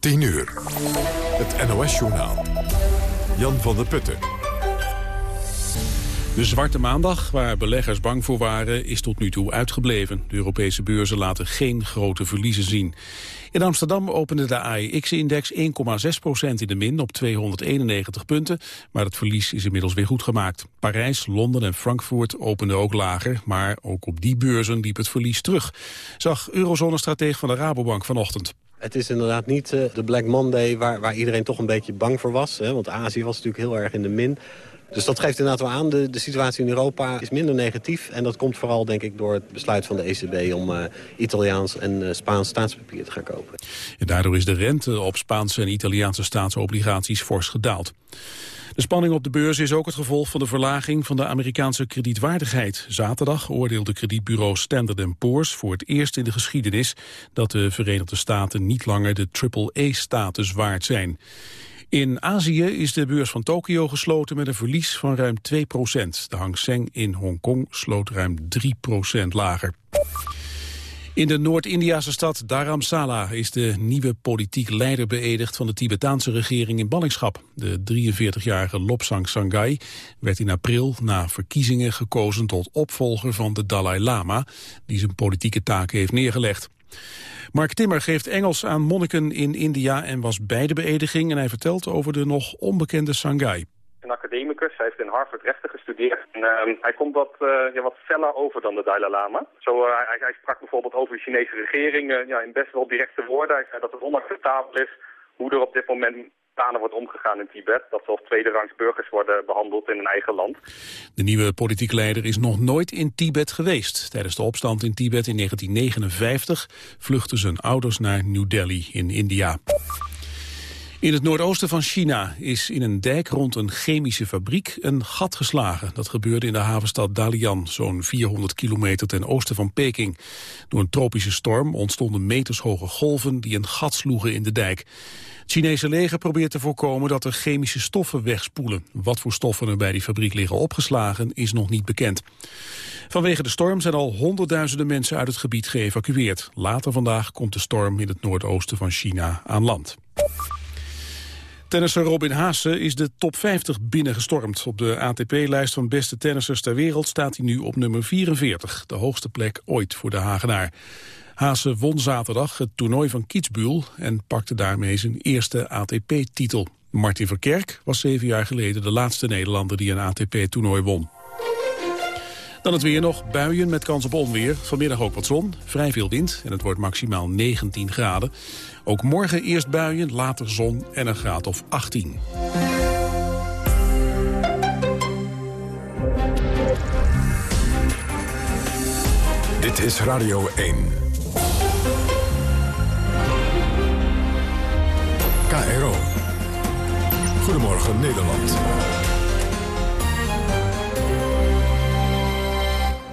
10 uur. Het NOS-journaal. Jan van der Putten. De Zwarte Maandag, waar beleggers bang voor waren, is tot nu toe uitgebleven. De Europese beurzen laten geen grote verliezen zien. In Amsterdam opende de AEX-index 1,6% in de min op 291 punten, maar het verlies is inmiddels weer goed gemaakt. Parijs, Londen en Frankfurt openden ook lager, maar ook op die beurzen liep het verlies terug, zag eurozone-strateeg van de Rabobank vanochtend. Het is inderdaad niet uh, de Black Monday waar, waar iedereen toch een beetje bang voor was. Hè, want Azië was natuurlijk heel erg in de min. Dus dat geeft inderdaad wel aan, de, de situatie in Europa is minder negatief. En dat komt vooral, denk ik, door het besluit van de ECB... om uh, Italiaans en uh, Spaans staatspapier te gaan kopen. En daardoor is de rente op Spaanse en Italiaanse staatsobligaties fors gedaald. De spanning op de beurs is ook het gevolg van de verlaging van de Amerikaanse kredietwaardigheid. Zaterdag oordeelde kredietbureau Standard Poor's voor het eerst in de geschiedenis dat de Verenigde Staten niet langer de triple-A-status waard zijn. In Azië is de beurs van Tokio gesloten met een verlies van ruim 2% De Hang Seng in Hongkong sloot ruim 3% lager. In de Noord-Indiase stad Dharamsala is de nieuwe politiek leider beëdigd van de Tibetaanse regering in ballingschap. De 43-jarige Lobsang Sangai werd in april na verkiezingen gekozen tot opvolger van de Dalai Lama, die zijn politieke taken heeft neergelegd. Mark Timmer geeft Engels aan monniken in India en was bij de beëdiging en hij vertelt over de nog onbekende Sangai een academicus. Hij heeft in Harvard rechten gestudeerd. En, uh, hij komt wat, uh, ja, wat feller over dan de Dalai Lama. Zo, uh, hij, hij, sprak bijvoorbeeld over de Chinese regering eh, ja, in best wel directe woorden. Hij zei dat het onacceptabel is hoe er op dit moment Tanen wordt omgegaan in Tibet. Dat ze als tweederangs burgers worden behandeld in hun eigen land. De nieuwe politieke leider is nog nooit in Tibet geweest. Tijdens de opstand in Tibet in 1959 vluchtten zijn ouders naar New Delhi in India. In het noordoosten van China is in een dijk rond een chemische fabriek een gat geslagen. Dat gebeurde in de havenstad Dalian, zo'n 400 kilometer ten oosten van Peking. Door een tropische storm ontstonden metershoge golven die een gat sloegen in de dijk. Het Chinese leger probeert te voorkomen dat er chemische stoffen wegspoelen. Wat voor stoffen er bij die fabriek liggen opgeslagen is nog niet bekend. Vanwege de storm zijn al honderdduizenden mensen uit het gebied geëvacueerd. Later vandaag komt de storm in het noordoosten van China aan land. Tennisser Robin Haase is de top 50 binnengestormd. Op de ATP-lijst van beste tennissers ter wereld staat hij nu op nummer 44. De hoogste plek ooit voor de Hagenaar. Haase won zaterdag het toernooi van Kitzbühel en pakte daarmee zijn eerste ATP-titel. Martin Verkerk was zeven jaar geleden de laatste Nederlander die een ATP-toernooi won. Dan het weer nog. Buien met kans op onweer. Vanmiddag ook wat zon. Vrij veel wind. En het wordt maximaal 19 graden. Ook morgen eerst buien, later zon en een graad of 18. Dit is Radio 1. KRO. Goedemorgen Nederland.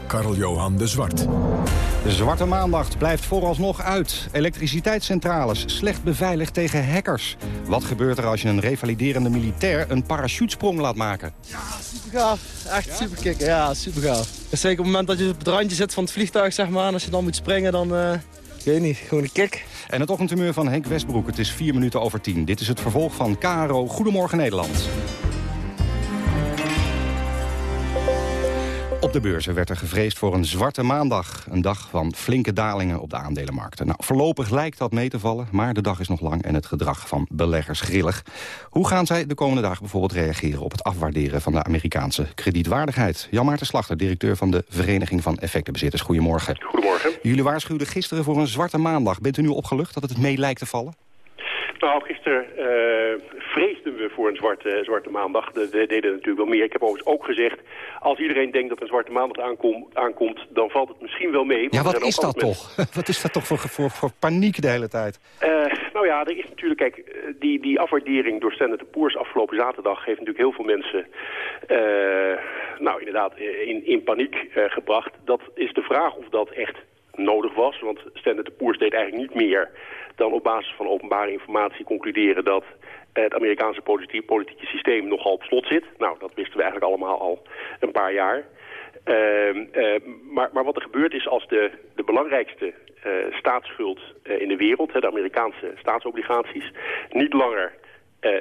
Karl-Johan de Zwart. De Zwarte Maandag blijft vooralsnog uit. Elektriciteitscentrales slecht beveiligd tegen hackers. Wat gebeurt er als je een revaliderende militair een parachutesprong laat maken? Ja, super gaaf. Echt super kicken. Ja, super gaaf. Zeker op het moment dat je op het randje zit van het vliegtuig, zeg maar. En als je dan moet springen, dan... Uh, ik weet niet, gewoon een kick. En het ochtendtumeur van Henk Westbroek. Het is vier minuten over tien. Dit is het vervolg van KRO Goedemorgen Nederland. Op de beurzen werd er gevreesd voor een zwarte maandag. Een dag van flinke dalingen op de aandelenmarkten. Nou, voorlopig lijkt dat mee te vallen, maar de dag is nog lang... en het gedrag van beleggers grillig. Hoe gaan zij de komende dagen bijvoorbeeld reageren... op het afwaarderen van de Amerikaanse kredietwaardigheid? Jan Maarten Slachter, directeur van de Vereniging van Effectenbezitters. Goedemorgen. Goedemorgen. Jullie waarschuwden gisteren voor een zwarte maandag. Bent u nu opgelucht dat het mee lijkt te vallen? Nou, gisteren uh, vreesden we voor een zwarte, zwarte maandag. We deden natuurlijk wel meer. Ik heb overigens ook gezegd, als iedereen denkt dat een zwarte maandag aankom, aankomt, dan valt het misschien wel mee. Ja, wat is dat toch? wat is dat toch voor, voor, voor paniek de hele tijd? Uh, nou ja, er is natuurlijk, kijk, eh, die, die afwaardering door Standard Poor's afgelopen zaterdag heeft natuurlijk heel veel mensen, uh, nou inderdaad, in, in paniek gebracht. Dat is de vraag of dat echt nodig was, want Standard Poor's deed eigenlijk niet meer dan op basis van openbare informatie concluderen dat het Amerikaanse politieke, politieke systeem nogal op slot zit. Nou, dat wisten we eigenlijk allemaal al een paar jaar. Ehm, maar, maar wat er gebeurt is als de, de belangrijkste staatsschuld in de wereld, de Amerikaanse staatsobligaties, niet langer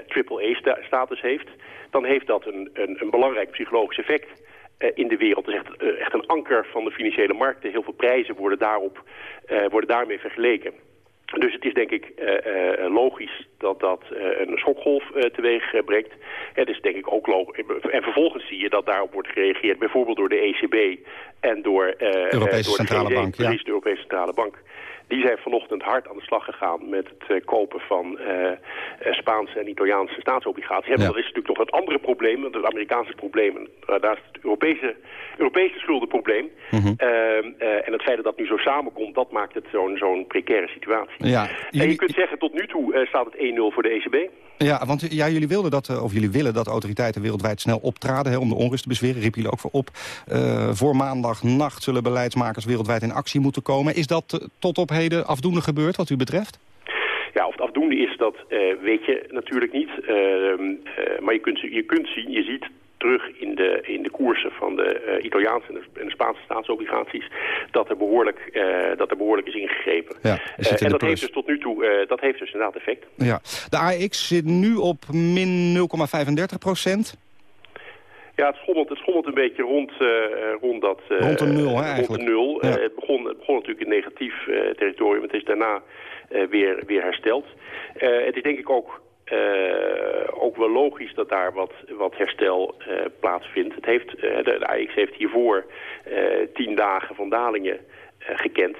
triple-A-status heeft, dan heeft dat een, een, een belangrijk psychologisch effect in de wereld. Het is echt, echt een anker van de financiële markten. Heel veel prijzen worden, daarop, worden daarmee vergeleken. Dus het is denk ik uh, logisch dat dat een schokgolf teweeg brengt. Het is denk ik ook logisch. En vervolgens zie je dat daarop wordt gereageerd, bijvoorbeeld door de ECB en door, Europese door Centrale de Bank. Ja. de Europese Centrale Bank. Die zijn vanochtend hard aan de slag gegaan met het kopen van Spaanse en Italiaanse staatsobligaties. Ja. Dat is natuurlijk nog het andere probleem, het Amerikaanse probleem. daar is het Europese, Europese schuldenprobleem. Mm -hmm. en het feit dat dat nu zo samenkomt, dat maakt het zo'n zo'n precaire situatie. Ja, jullie... En je kunt zeggen, tot nu toe staat het 1-0 voor de ECB. Ja, want ja, jullie, wilden dat, of jullie willen dat autoriteiten wereldwijd snel optraden... Om de onrust te bezweren, riep jullie ook voor op. Uh, voor maandagnacht zullen beleidsmakers wereldwijd in actie moeten komen. Is dat tot op heden afdoende gebeurd wat u betreft? Ja, of het afdoende is, dat weet je natuurlijk niet. Ehm, maar je kunt, je kunt zien, je ziet terug in de, in de koersen van de uh, Italiaanse en de, en de, Spaanse staatsobligaties... dat er behoorlijk, uh, dat er behoorlijk is ingegrepen. Ja, uh, en dat heeft dus tot nu toe dat heeft dus inderdaad effect. Ja. De AX zit nu op min 0,35 procent. Ja, het schommelt, het schommelt een beetje rond, rond dat... rond de nul, hè, eigenlijk. Rond de nul. Ja. het, begon, het begon natuurlijk in negatief territorium. Het is daarna weer, weer hersteld. het is denk ik ook uh, ook wel logisch dat daar wat, wat herstel uh, plaatsvindt. Het heeft, uh, de, AX heeft hiervoor tien dagen van dalingen gekend.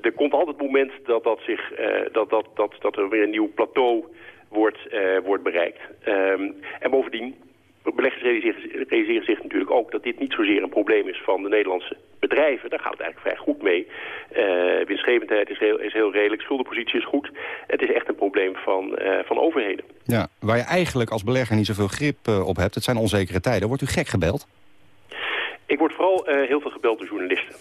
er komt altijd het moment dat, dat, zich, dat, dat, dat, dat er weer een nieuw plateau wordt, wordt bereikt. Um, en bovendien, beleggers realiseren, zich natuurlijk ook dat dit niet zozeer een probleem is van de Nederlandse bedrijven. Daar gaat het eigenlijk vrij goed mee. Uh, winstgevendheid is heel, is heel redelijk, schuldenpositie is goed. Het is echt een probleem van, uh, van overheden. Ja, waar je eigenlijk als belegger niet zoveel grip uh, op hebt, het zijn onzekere tijden. Wordt u gek gebeld? Ik word vooral heel veel gebeld door journalisten.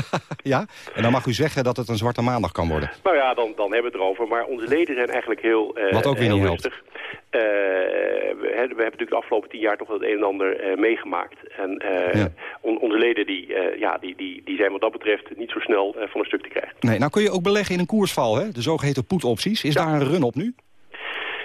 ja? En dan mag u zeggen dat het een zwarte maandag kan worden. Nou ja, dan, dan hebben we het erover. Maar onze leden zijn eigenlijk heel Wat ook weer heel niet rustig. Uh, we, we, hebben natuurlijk de afgelopen tien jaar toch wel het een en ander uh, meegemaakt. En uh, ja. on, onze leden die, ja, die, die, die zijn wat dat betreft niet zo snel van een stuk te krijgen. Nee, nou kun je ook beleggen in een koersval, hè? de zogeheten put-opties. Is ja. daar een run op nu?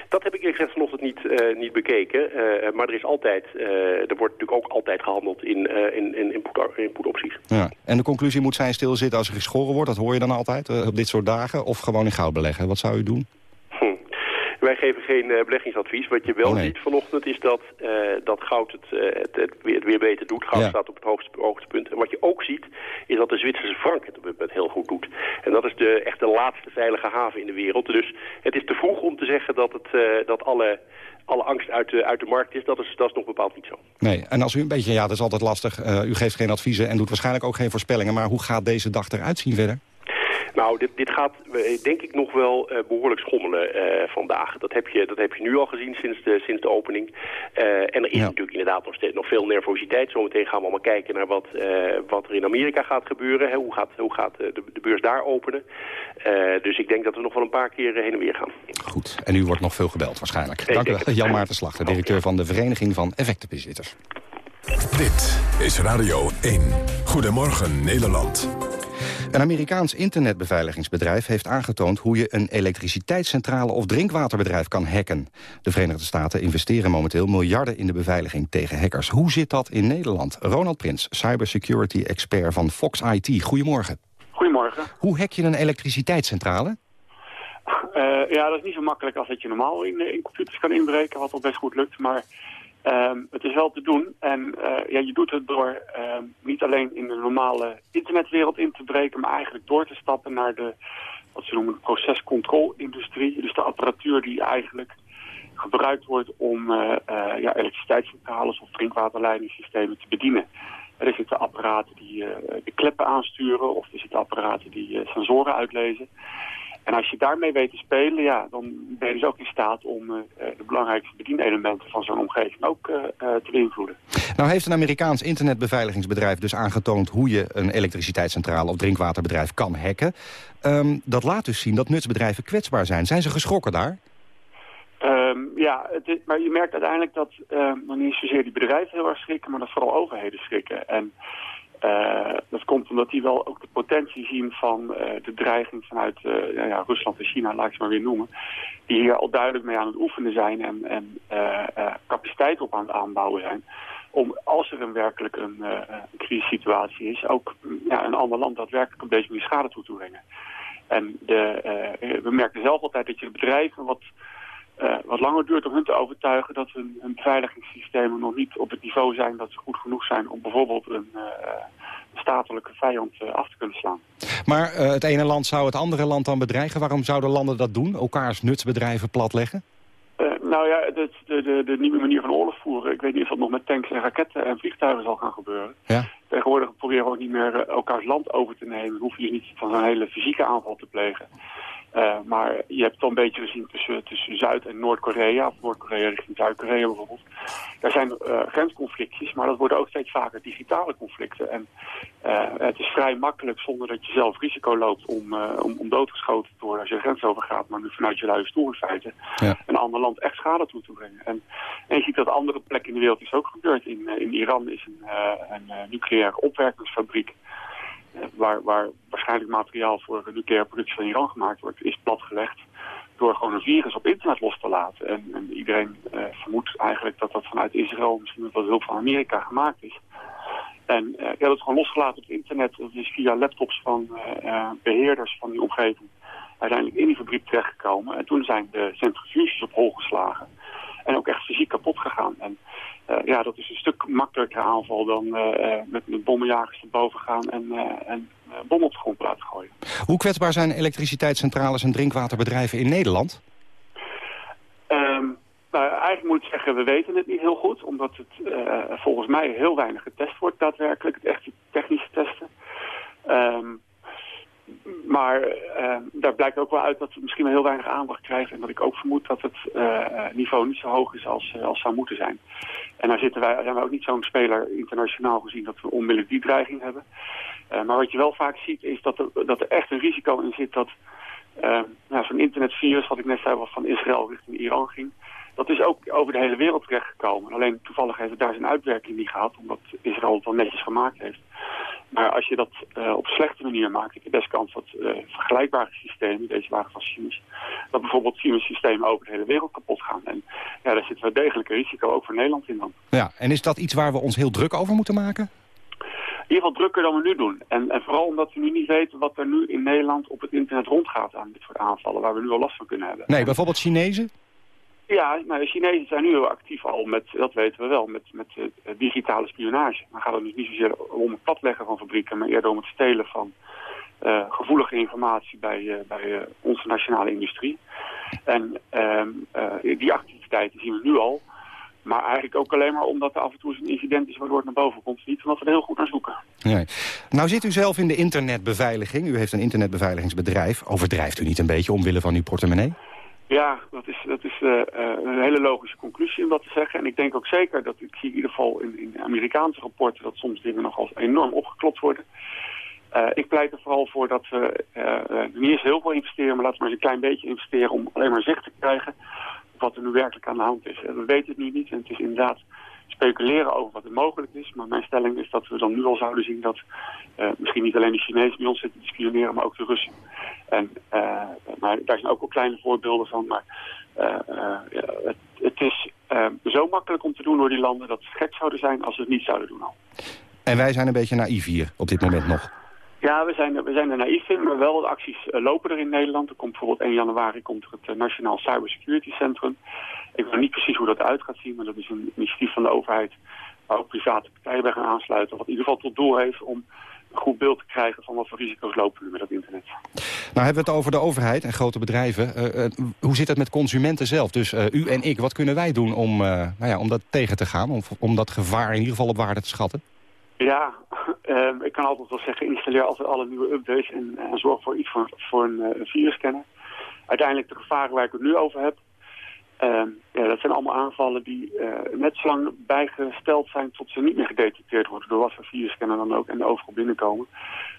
Dat heb ik gezegd vanochtend niet, uh, niet bekeken. Uh, maar er is altijd, uh, er wordt natuurlijk ook altijd gehandeld in, in, in, in, put, in put-opties. Ja. En de conclusie moet zijn stilzitten als er geschoren wordt. Dat hoor je dan altijd op dit soort dagen. Of gewoon in goud beleggen. Wat zou u doen? Wij geven geen uh, beleggingsadvies. Wat je wel Oh, nee. ziet vanochtend is dat, uh, dat goud het, uh, het, het, weer, het weer beter doet. Goud Ja. staat op het hoogste, hoogste punt. En wat je ook ziet is dat de Zwitserse frank het op dit moment heel goed doet. En dat is de, echt de laatste veilige haven in de wereld. Dus het is te vroeg om te zeggen dat, het, eh, dat alle, alle angst uit de, uit de markt is. Dat is. Dat is nog bepaald niet zo. Nee, en als u een beetje, ja, dat is altijd lastig. Uh, u geeft geen adviezen en doet waarschijnlijk ook geen voorspellingen. Maar hoe gaat deze dag eruit zien verder? Nou, dit, dit gaat eh, denk ik nog wel uh, behoorlijk schommelen uh, vandaag. Dat heb, je, dat heb je nu al gezien sinds de, sinds de opening. en er is Ja. natuurlijk inderdaad nog, steeds, nog veel nervositeit. Zometeen gaan we allemaal kijken naar wat, wat er in Amerika gaat gebeuren. Hè. Hoe gaat, hoe gaat de, de beurs daar openen? dus ik denk dat we nog wel een paar keer heen en weer gaan. Goed, en u wordt nog veel gebeld waarschijnlijk. Nee, Dank u wel. Jan Maarten Slachter, directeur van de Vereniging van Effectenbezitters. Dit is Radio 1. Goedemorgen Nederland. Een Amerikaans internetbeveiligingsbedrijf heeft aangetoond hoe je een elektriciteitscentrale of drinkwaterbedrijf kan hacken. De Verenigde Staten investeren momenteel miljarden in de beveiliging tegen hackers. Hoe zit dat in Nederland? Ronald Prins, cybersecurity expert van Fox IT. Goedemorgen. Goedemorgen. Hoe hack je een elektriciteitscentrale? Uh, ja, dat is niet zo makkelijk als dat je normaal in, in computers kan inbreken, wat al best goed lukt. Maar uh, het is wel te doen. En uh, ja, je doet het door ehm, niet alleen in de normale internetwereld in te breken, maar eigenlijk door te stappen naar de, wat ze noemen, procescontrolindustrie. Dus de apparatuur die eigenlijk gebruikt wordt om uh, ja, elektriciteitscentrales of drinkwaterleidingssystemen te bedienen. Er zitten apparaten die de kleppen aansturen of er zitten apparaten die sensoren uitlezen. En als je daarmee weet te spelen, ja, dan ben je dus ook in staat om uh, de belangrijkste bedienelementen van zo'n omgeving ook uh, uh, te beïnvloeden. Nou heeft een Amerikaans internetbeveiligingsbedrijf dus aangetoond hoe je een elektriciteitscentrale of drinkwaterbedrijf kan hacken. Um, dat laat dus zien dat nutsbedrijven kwetsbaar zijn. Zijn ze geschrokken daar? Um, ja, het is, maar je merkt uiteindelijk dat uh, nog niet zozeer die bedrijven heel erg schrikken, maar dat vooral overheden schrikken. En uh, dat komt omdat die wel ook de potentie zien van uh, de dreiging vanuit uh, ja, Rusland en China, laat ik ze maar weer noemen. Die hier al duidelijk mee aan het oefenen zijn en, en capaciteit op aan het aanbouwen zijn. Om als er een werkelijk een, crisissituatie is, ook ja, een ander land daadwerkelijk een beetje meer schade toe te brengen. En de, we merken zelf altijd dat je bedrijven wat uh, wat langer duurt om hun te overtuigen dat hun, hun, beveiligingssystemen nog niet op het niveau zijn dat ze goed genoeg zijn om bijvoorbeeld een uh, statelijke vijand uh, af te kunnen slaan. Maar het ene land zou het andere land dan bedreigen. Waarom zouden landen dat doen? Elkaars nutsbedrijven platleggen? nou ja, de, de, de, nieuwe manier van oorlog voeren. Ik weet niet of dat nog met tanks en raketten en vliegtuigen zal gaan gebeuren. Ja. Tegenwoordig proberen we ook niet meer elkaars land over te nemen. Dan hoef je niet van zo'n hele fysieke aanval te plegen. Uh, maar je hebt al een beetje gezien tussen, tussen Zuid- en Noord-Korea, of Noord-Korea richting Zuid-Korea bijvoorbeeld. Daar zijn uh, grensconflictjes, maar dat worden ook steeds vaker digitale conflicten. En uh, het is vrij makkelijk, zonder dat je zelf risico loopt om, om, om, doodgeschoten te worden als je de grens overgaat, maar nu vanuit je luie stoel in feite, ja. een ander land echt schade toe te brengen. En, en je ziet dat andere plekken in de wereld is ook gebeurd. In, in Iran is een, een nucleaire opwerkingsfabriek waar, waar waarschijnlijk materiaal voor de nucleaire productie van Iran gemaakt wordt, is platgelegd door gewoon een virus op internet los te laten. En, en iedereen uh, vermoedt eigenlijk dat dat vanuit Israël, misschien met hulp van Amerika, gemaakt is. En ik heb het gewoon losgelaten op internet. Dat is via laptops van uh, beheerders van die omgeving uiteindelijk in die fabriek terechtgekomen. En toen zijn de centrifuges op hol geslagen. En ook echt fysiek kapot gegaan. En ja, dat is een stuk makkelijker aanval dan uh, met, met bommenjagers erboven gaan en, en bommen op de grond laten gooien. Hoe kwetsbaar zijn elektriciteitscentrales en drinkwaterbedrijven in Nederland? Um, nou, eigenlijk moet ik zeggen, we weten het niet heel goed. Omdat het volgens mij heel weinig getest wordt daadwerkelijk. Het echte technische testen. Um, maar uh, daar blijkt ook wel uit dat we misschien wel heel weinig aandacht krijgen. En dat ik ook vermoed dat het uh, niveau niet zo hoog is als, uh, als zou moeten zijn. En daar zitten wij, zijn we ook niet zo'n speler internationaal gezien dat we onmiddellijk die dreiging hebben. maar wat je wel vaak ziet is dat er, dat er echt een risico in zit dat nou, zo'n internetvirus, wat ik net zei, wat van Israël richting Iran ging. Dat is ook over de hele wereld terechtgekomen. Alleen toevallig heeft het daar zijn uitwerking niet gehad, omdat Israël het wel netjes gemaakt heeft. Maar als je dat uh, op slechte manier maakt, heb je best kans dat uh, vergelijkbare systemen, deze waren van Siemens, dat bijvoorbeeld Siemens systemen over de hele wereld kapot gaan. En ja, daar zit wel degelijk een risico ook voor Nederland in dan. Ja, en is dat iets waar we ons heel druk over moeten maken? In ieder geval drukker dan we nu doen. En, en vooral omdat we nu niet weten wat er nu in Nederland op het internet rondgaat aan dit soort aanvallen, waar we nu al last van kunnen hebben. Nee, bijvoorbeeld Chinezen? Ja, nou, de Chinezen zijn nu heel actief al met, dat weten we wel, met, met uh, digitale spionage. Dan gaat het dus niet zozeer om het platleggen van fabrieken, maar eerder om het stelen van uh, gevoelige informatie bij, uh, bij onze nationale industrie. En ehm, die activiteiten zien we nu al. Maar eigenlijk ook alleen maar omdat er af en toe een incident is waardoor het naar boven komt. Niet omdat we er heel goed naar zoeken. Nee. Nou zit u zelf in de internetbeveiliging. U heeft een internetbeveiligingsbedrijf. Overdrijft u niet een beetje omwille van uw portemonnee? Ja, dat is, dat is uh, een hele logische conclusie om dat te zeggen. En ik denk ook zeker dat, ik zie in ieder geval in, in Amerikaanse rapporten... dat soms dingen nogal enorm opgeklopt worden. Uh, ik pleit er vooral voor dat we uh, niet eens heel veel investeren... maar laten we maar eens een klein beetje investeren om alleen maar zicht te krijgen... wat er nu werkelijk aan de hand is. we weten het nu niet en het is inderdaad speculeren over wat er mogelijk is. Maar mijn stelling is dat we dan nu al zouden zien dat uh, misschien niet alleen de Chinezen bij ons zitten te spioneren, maar ook de Russen. En uh, maar daar zijn ook al kleine voorbeelden van. Maar uh, ja, het, het, is zo makkelijk om te doen door die landen dat ze gek zouden zijn als ze het niet zouden doen al. En wij zijn een beetje naïef hier op dit moment nog. Ja, we zijn, we zijn er naïef in, maar wel de acties lopen er in Nederland. Er komt bijvoorbeeld 1 januari komt er het Nationaal Cybersecurity Centrum. Ik weet niet precies hoe dat uit gaat zien, maar dat is een initiatief van de overheid waar ook private partijen bij gaan aansluiten. Wat in ieder geval tot doel heeft om een goed beeld te krijgen van wat voor risico's lopen we met dat internet. Nou hebben we het over de overheid en grote bedrijven. Uh, uh, hoe zit het met consumenten zelf? Dus uh, u en ik, wat kunnen wij doen om, nou ja, om dat tegen te gaan? Om, om dat gevaar in ieder geval op waarde te schatten? Ja, ehm, ik kan altijd wel zeggen, installeer altijd alle nieuwe updates en, en zorg voor iets voor, voor een, virusscanner. Uiteindelijk de gevaren waar ik het nu over heb, uh, ja, dat zijn allemaal aanvallen die uh, net zo lang bijgesteld zijn tot ze niet meer gedetecteerd worden door wat voor virusscanner dan ook en overal binnenkomen.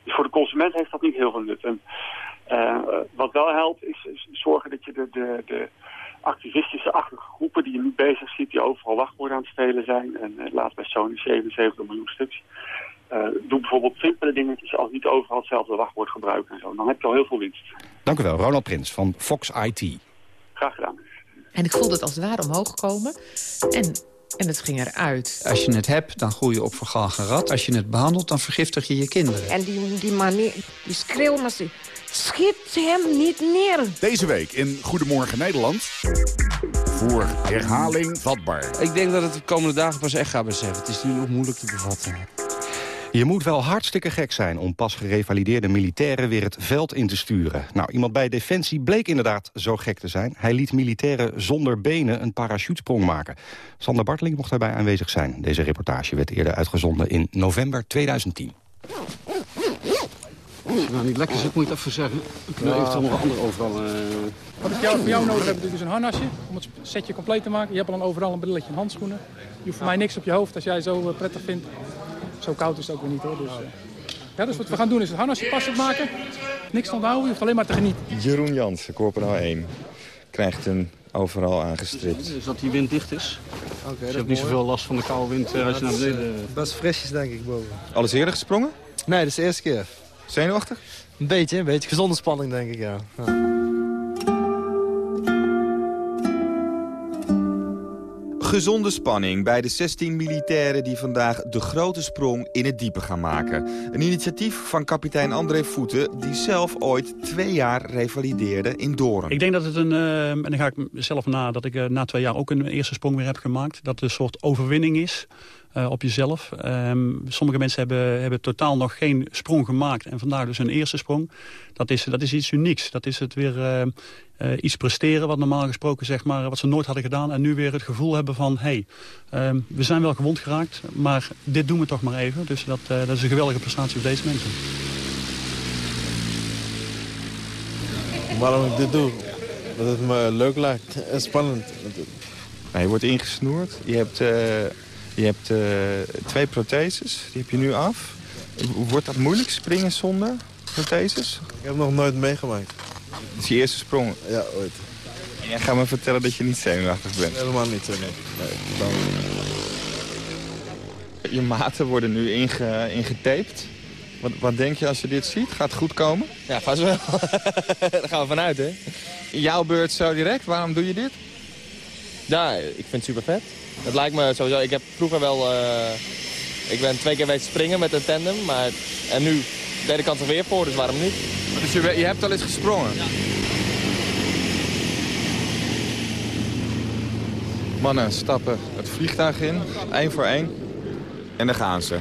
Dus voor de consument heeft dat niet heel veel nut. En uh, wat wel helpt is, is, zorgen dat je de, de, de activistische-achtige groepen die je nu bezig ziet, die overal wachtwoorden aan het stelen zijn. En uh, laatst bij Sony 77 miljoen stuks. Doe bijvoorbeeld simpele dingetjes als niet overal hetzelfde wachtwoord gebruiken en zo. Dan heb je al heel veel winst. Dank u wel, Ronald Prins van Fox IT. Graag gedaan. En ik voelde het als het ware omhoog komen. En, en het ging eruit. Als je het hebt, dan groei je op vergalgen rat. Als je het behandelt, dan vergiftig je je kinderen. En die, die manier, die schreeuw maar ze... Schiet hem niet neer. Deze week in Goedemorgen Nederland. Voor herhaling vatbaar. Ik denk dat het de komende dagen pas echt gaat beseffen. Het is nu nog moeilijk te bevatten. Je moet wel hartstikke gek zijn om pas gerevalideerde militairen weer het veld in te sturen. Nou, iemand bij Defensie bleek inderdaad zo gek te zijn. Hij liet militairen zonder benen een parachutesprong maken. Sander Barteling mocht daarbij aanwezig zijn. Deze reportage werd eerder uitgezonden in november 2010. Als het nou niet lekker zit, moet je het even zeggen. Ik wil ja. eventueel nog een andere overal... Uh... Wat ik jou, voor jou nodig heb, is dus een harnasje om het setje compleet te maken. Je hebt al een overal een brilletje en handschoenen. Je hoeft voor mij niks op je hoofd als jij zo prettig vindt. Zo koud is het ook weer niet hoor. Dus, uh... ja, dus wat we gaan doen is het harnasje passend maken. Niks te onthouden, je hoeft alleen maar te genieten. Jeroen Jansen, corporaal 1, krijgt een overal aangestript. Is dat die wind dicht is? Okay, dus je hebt niet zoveel last van de koude wind uh, als je naar beneden... Best frisjes denk ik boven. Alles eerder gesprongen? Nee, dat is de eerste keer. Zenuwachtig? Een beetje, een beetje. Gezonde spanning, denk ik, ja. ja. Gezonde spanning bij de 16 militairen die vandaag de grote sprong in het diepe gaan maken. Een initiatief van kapitein André Voeten die zelf ooit twee jaar revalideerde in Doorn. Ik denk dat het een, uh, en dan ga ik zelf na, dat ik uh, na twee jaar ook een eerste sprong weer heb gemaakt. Dat het een soort overwinning is. Uh, op jezelf. Um, sommige mensen hebben, hebben totaal nog geen sprong gemaakt. En vandaar dus een eerste sprong. Dat is, dat is iets unieks. Dat is het weer uh, iets presteren wat normaal gesproken zeg maar, wat ze nooit hadden gedaan. En nu weer het gevoel hebben van, hé, hey, um, we zijn wel gewond geraakt. Maar dit doen we toch maar even. Dus dat, dat is een geweldige prestatie voor deze mensen. Waarom ik dit doe? Dat het me leuk lijkt en spannend. Nou, je wordt ingesnoerd. Je hebt... Je hebt uh, twee protheses, die heb je nu af. Wordt dat moeilijk, springen zonder protheses? Ik heb nog nooit meegemaakt. Dat is je eerste sprong? Ja, ooit. En jij gaat me vertellen dat je niet zenuwachtig bent? Helemaal niet, nee. nee dan... Je maten worden nu inge, ingetaped. Wat, wat denk je als je dit ziet? Gaat het goed komen? Ja, vast wel. Daar gaan we vanuit, hè. Jouw beurt zo direct. Waarom doe je dit? Ja, ik vind het super vet. Het lijkt me sowieso, ik heb vroeger wel, uh, ik ben twee keer wezen springen met een tandem, maar, en nu derde kant er weer voor, dus waarom niet? Dus je, je hebt al eens gesprongen? Ja. Mannen stappen het vliegtuig in, één voor één, en dan gaan ze.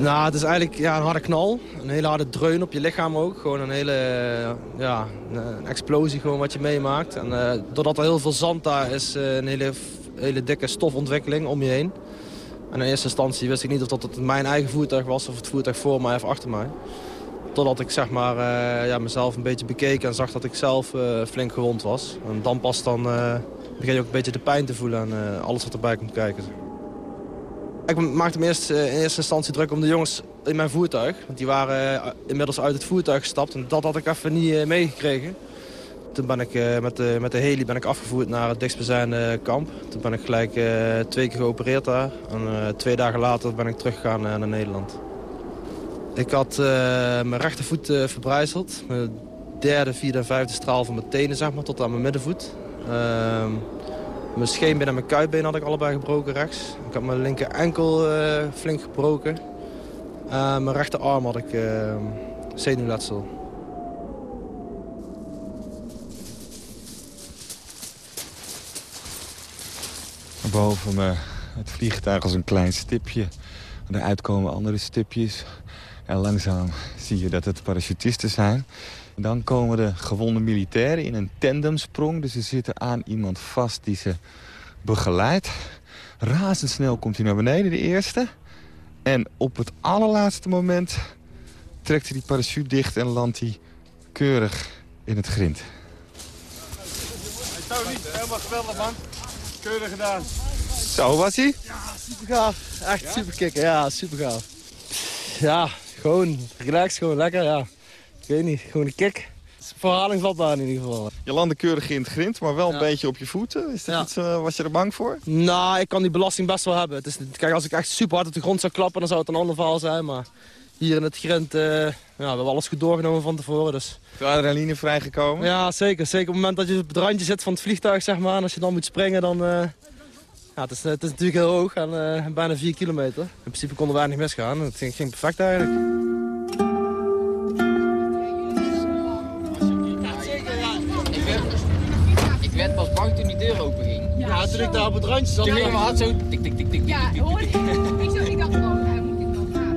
Nou, het is eigenlijk ja, een harde knal. Een hele harde dreun op je lichaam ook. Gewoon een hele ja, een explosie gewoon wat je meemaakt. En uh, doordat er heel veel zand daar is, uh, een hele, hele dikke stofontwikkeling om je heen. En in eerste instantie wist ik niet of dat mijn eigen voertuig was... of het voertuig voor mij of achter mij. Totdat ik zeg maar, ja, mezelf een beetje bekeek en zag dat ik zelf flink gewond was. En dan pas dan, begin je ook een beetje de pijn te voelen en alles wat erbij komt kijken. Ik maakte me eerst in eerste instantie druk om de jongens in mijn voertuig. Want die waren inmiddels uit het voertuig gestapt. En dat had ik even niet meegekregen. Toen ben ik met de, met de heli ben ik afgevoerd naar het dichtstbijzijnde kamp. Toen ben ik gelijk twee keer geopereerd daar. En twee dagen later ben ik teruggegaan naar Nederland. Ik had mijn rechtervoet verbrijzeld. Mijn derde, vierde en vijfde straal van mijn tenen zeg maar, tot aan mijn middenvoet. Mijn scheenbeen en mijn kuitbeen had ik allebei gebroken rechts. Ik had mijn linker enkel uh, flink gebroken. Uh, mijn rechterarm had ik uh, zenuwletsel. Boven me het vliegtuig als een klein stipje. Eruit komen andere stipjes. En langzaam zie je dat het parachutisten zijn. Dan komen de gewonde militairen in een tandemsprong. Dus ze zitten aan iemand vast die ze begeleidt. Razendsnel komt hij naar beneden, de eerste. En op het allerlaatste moment trekt hij die parachute dicht... en landt hij keurig in het grind. Zo niet, helemaal geweldig man. Keurig gedaan. Zo was hij? Ja, super gaaf. Echt ja? super kicken, ja, super gaaf. Ja, Gewoon relax, gewoon lekker, ja. Ik weet niet, gewoon een kick. Verhaling valt daar in ieder geval. Je landde keurig in het grind, maar wel een beetje op je voeten. Is dat iets, uh, was je er bang voor? Nou, ik kan die belasting best wel hebben. Het is, kijk, als ik echt super hard op de grond zou klappen, dan zou het een ander verhaal zijn. Maar hier in het grind, uh, ja, we hebben alles goed doorgenomen van tevoren. Dus. Veel adrenaline vrijgekomen? Ja, zeker. Zeker op het moment dat je op het randje zit van het vliegtuig, zeg maar. En als je dan moet springen, dan... Uh, ja, het, is, het is natuurlijk heel hoog en bijna 4 kilometer. In principe konden we niet misgaan. Het ging, ging perfect eigenlijk. Bang toen die deur open ging. Ja, toen ik daar op het randje zat. Toen ging mijn hart zo tik, tik, tik, tik, Ja, hoor ik. Ik, dacht gewoon, hij moet ik wel gaan.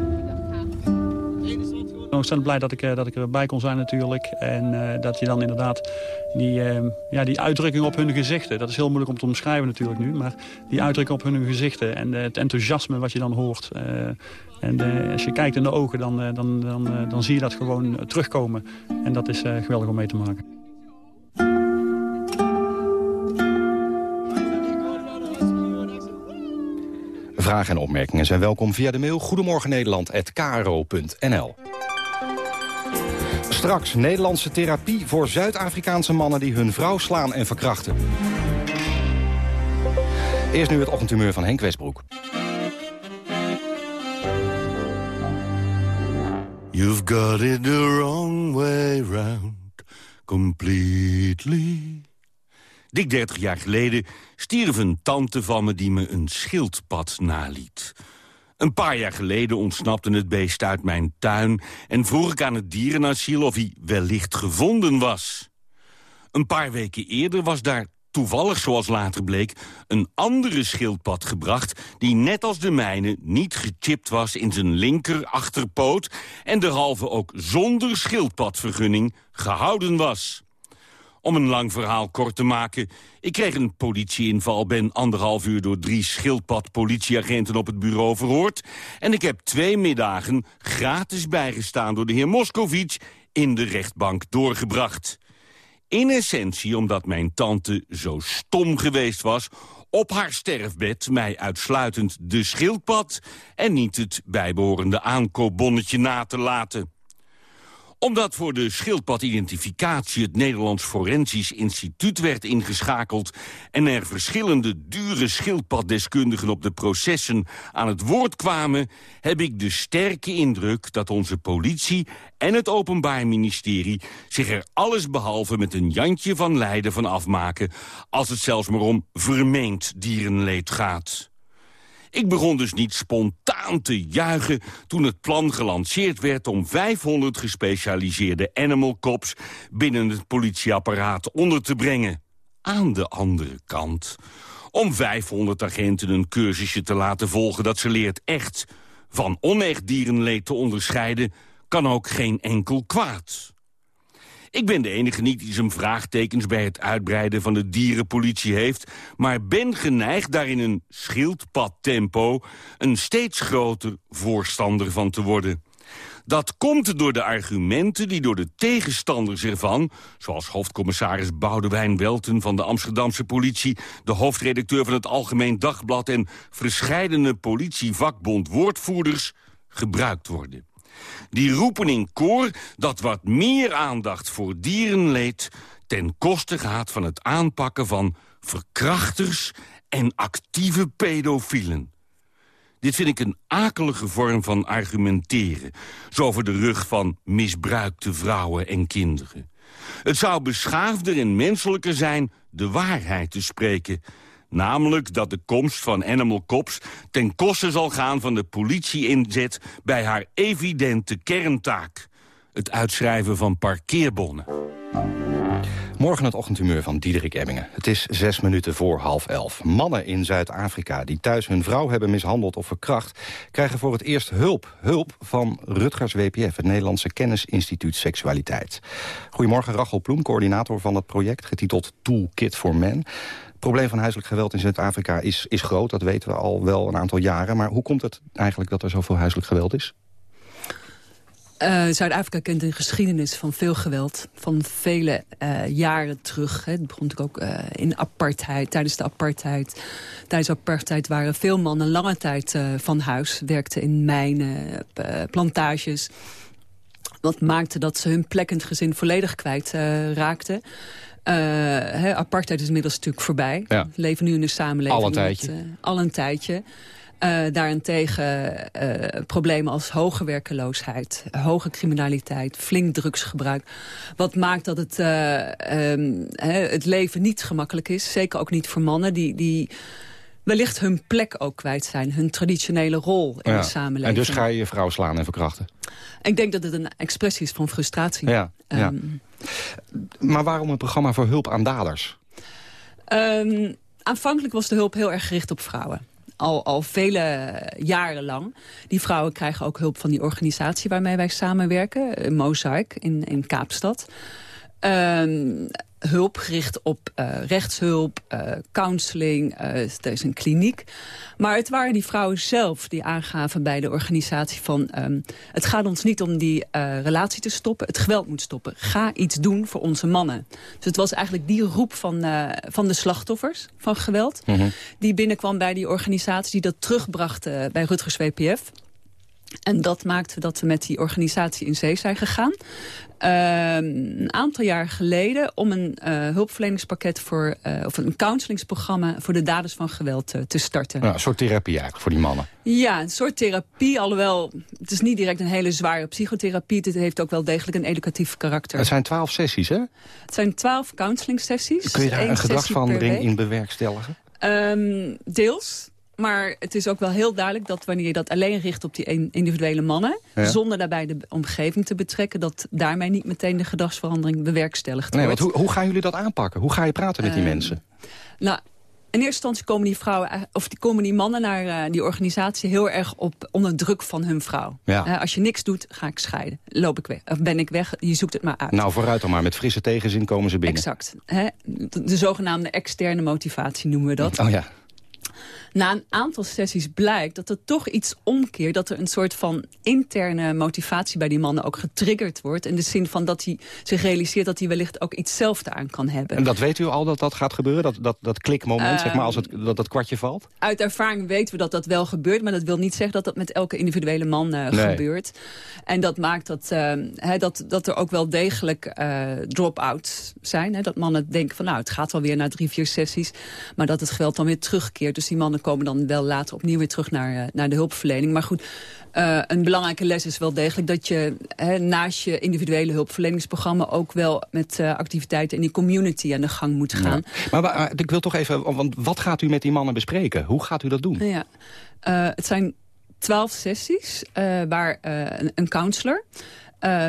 Ik ben blij dat ik, dat ik erbij kon zijn natuurlijk. En uh, dat je dan inderdaad die, uh, ja, die uitdrukking op hun gezichten... dat is heel moeilijk om te omschrijven natuurlijk nu... maar die uitdrukking op hun gezichten en uh, het enthousiasme wat je dan hoort... en als je kijkt in de ogen, dan, dan, dan, dan zie je dat gewoon terugkomen. En dat is geweldig om mee te maken. Vragen en opmerkingen zijn welkom via de mail goedemorgennederland.kro.nl. Straks Nederlandse therapie voor Zuid-Afrikaanse mannen die hun vrouw slaan en verkrachten. Eerst nu het ochtendhumeur van Henk Westbroek. You've got it the wrong way round, completely. Dik 30 jaar geleden stierf een tante van me die me een schildpad naliet. Een paar jaar geleden ontsnapte het beest uit mijn tuin... en vroeg ik aan het dierenasiel of hij wellicht gevonden was. Een paar weken eerder was daar toevallig, zoals later bleek... een andere schildpad gebracht die net als de mijne niet gechipt was... in zijn linker achterpoot en derhalve ook zonder schildpadvergunning gehouden was. Om een lang verhaal kort te maken... ik kreeg een politieinval, ben anderhalf uur door drie schildpad-politieagenten op het bureau verhoord... en ik heb twee middagen gratis bijgestaan door de heer Moscovic... in de rechtbank doorgebracht. In essentie omdat mijn tante zo stom geweest was op haar sterfbed mij uitsluitend de schildpad... en niet het bijbehorende aankoopbonnetje na te laten omdat voor de schildpadidentificatie het Nederlands Forensisch Instituut werd ingeschakeld... en er verschillende dure schildpaddeskundigen op de processen aan het woord kwamen... heb ik de sterke indruk dat onze politie en het Openbaar Ministerie... zich er allesbehalve met een Jantje van Leiden van afmaken... als het zelfs maar om vermeend dierenleed gaat. Ik begon dus niet spontaan te juichen toen het plan gelanceerd werd... om 500 gespecialiseerde animal cops binnen het politieapparaat onder te brengen. Aan de andere kant, om 500 agenten een cursusje te laten volgen... dat ze leert echt van onecht dierenleed te onderscheiden... kan ook geen enkel kwaad. Ik ben de enige niet die zijn vraagtekens bij het uitbreiden van de dierenpolitie heeft... maar ben geneigd daar in een schildpadtempo een steeds groter voorstander van te worden. Dat komt door de argumenten die door de tegenstanders ervan... zoals hoofdcommissaris Boudewijn Welten van de Amsterdamse politie... de hoofdredacteur van het Algemeen Dagblad... en verscheidene politievakbond woordvoerders gebruikt worden. Die roepen in koor dat wat meer aandacht voor dierenleed... ten koste gaat van het aanpakken van verkrachters en actieve pedofielen. Dit vind ik een akelige vorm van argumenteren. Zo voor de rug van misbruikte vrouwen en kinderen. Het zou beschaafder en menselijker zijn de waarheid te spreken... Namelijk dat de komst van Animal Cops ten koste zal gaan van de politie-inzet bij haar evidente kerntaak. Het uitschrijven van parkeerbonnen. Morgen het ochtendhumeur van Diederik Ebbingen. Het is zes minuten voor half elf. Mannen in Zuid-Afrika die thuis hun vrouw hebben mishandeld of verkracht... krijgen voor het eerst hulp. Hulp van Rutgers WPF, het Nederlandse Kennisinstituut Seksualiteit. Goedemorgen, Rachel Ploem, coördinator van het project... getiteld Toolkit for Men probleem van huiselijk geweld in Zuid-Afrika is, is groot. Dat weten we al wel een aantal jaren. Maar hoe komt het eigenlijk dat er zoveel huiselijk geweld is? Uh, Zuid-Afrika kent een geschiedenis van veel geweld. Van vele uh, jaren terug. Hè. Het begon natuurlijk ook uh, in apartheid, tijdens de apartheid. Tijdens apartheid waren veel mannen lange tijd van huis. Werkten in mijnen, plantages. Wat maakte dat ze hun plek in het gezin volledig kwijt raakten. Hè, apartheid is inmiddels natuurlijk voorbij. Ja. We leven nu in een samenleving. Al een tijdje. Met, al een tijdje. Uh, daarentegen uh, problemen als hoge werkeloosheid, hoge criminaliteit, flink drugsgebruik. Wat maakt dat het, uh, um, het leven niet gemakkelijk is. Zeker ook niet voor mannen die... die wellicht hun plek ook kwijt zijn. Hun traditionele rol in de samenleving. En dus ga je je vrouw slaan en verkrachten? Ik denk dat het een expressie is van frustratie. Ja, um, ja. Maar waarom een programma voor hulp aan daders? Um, aanvankelijk was de hulp heel erg gericht op vrouwen al, al vele jaren lang. Die vrouwen krijgen ook hulp van die organisatie waarmee wij samenwerken. Eh, Mosaic in, in Kaapstad. Um, hulp gericht op uh, rechtshulp, uh, counseling, uh, er is een kliniek. Maar het waren die vrouwen zelf die aangaven bij de organisatie van... Um, het gaat ons niet om die relatie te stoppen, het geweld moet stoppen. Ga iets doen voor onze mannen. Dus het was eigenlijk die roep van, van de slachtoffers van geweld... Mm -hmm. die binnenkwam bij die organisatie, die dat terugbracht bij Rutgers WPF... En dat maakte dat we met die organisatie in zee zijn gegaan. Uh, een aantal jaar geleden om een uh, hulpverleningspakket voor, uh, of een counselingsprogramma voor de daders van geweld te starten. Ja, een soort therapie eigenlijk voor die mannen. Ja, een soort therapie, alhoewel het is niet direct een hele zware psychotherapie. Het heeft ook wel deels een educatief karakter. Het zijn twaalf sessies, hè? Het zijn twaalf counselingsessies. Kun je daar een gedragsverandering in bewerkstelligen? Um, deels. Maar het is ook wel heel duidelijk dat wanneer je dat alleen richt op die individuele mannen... Ja. zonder daarbij de omgeving te betrekken... dat daarmee niet meteen de gedragsverandering bewerkstelligd nee, wordt. Want hoe, hoe gaan jullie dat aanpakken? Hoe ga je praten met die uh, mensen? Nou, in eerste instantie komen die, vrouwen, of die, komen die mannen naar uh, die organisatie heel erg op onder druk van hun vrouw. Ja. Uh, als je niks doet, ga ik scheiden. Loop ik weg. Of ben ik weg, je zoekt het maar uit. Nou, vooruit dan maar. Met frisse tegenzin komen ze binnen. Exact. Hè? De, de zogenaamde externe motivatie noemen we dat. Oh ja na een aantal sessies blijkt dat er toch iets omkeert. Dat er een soort van interne motivatie bij die mannen ook getriggerd wordt. In de zin van dat hij zich realiseert dat hij wellicht ook iets zelf aan kan hebben. En dat weet u al dat dat gaat gebeuren? Dat, dat, dat klikmoment, uh, zeg maar, als het, dat dat kwartje valt? Uit ervaring weten we dat dat wel gebeurt. Maar dat wil niet zeggen dat dat met elke individuele man uh, nee. gebeurt. En dat maakt dat, uh, he, dat, dat er ook wel degelijk drop-outs zijn. He, dat mannen denken van nou, het gaat wel weer na drie, vier sessies. Maar dat het geweld dan weer terugkeert. Dus die mannen komen dan wel later opnieuw weer terug naar, uh, naar de hulpverlening. Maar goed, uh, een belangrijke les is wel degelijk dat je he, naast je individuele hulpverleningsprogramma ook wel met uh, activiteiten in die community aan de gang moet gaan. Ja. Maar, maar, ik wil toch even, want wat gaat u met die mannen bespreken? Hoe gaat u dat doen? Ja, het zijn twaalf sessies waar een, een counselor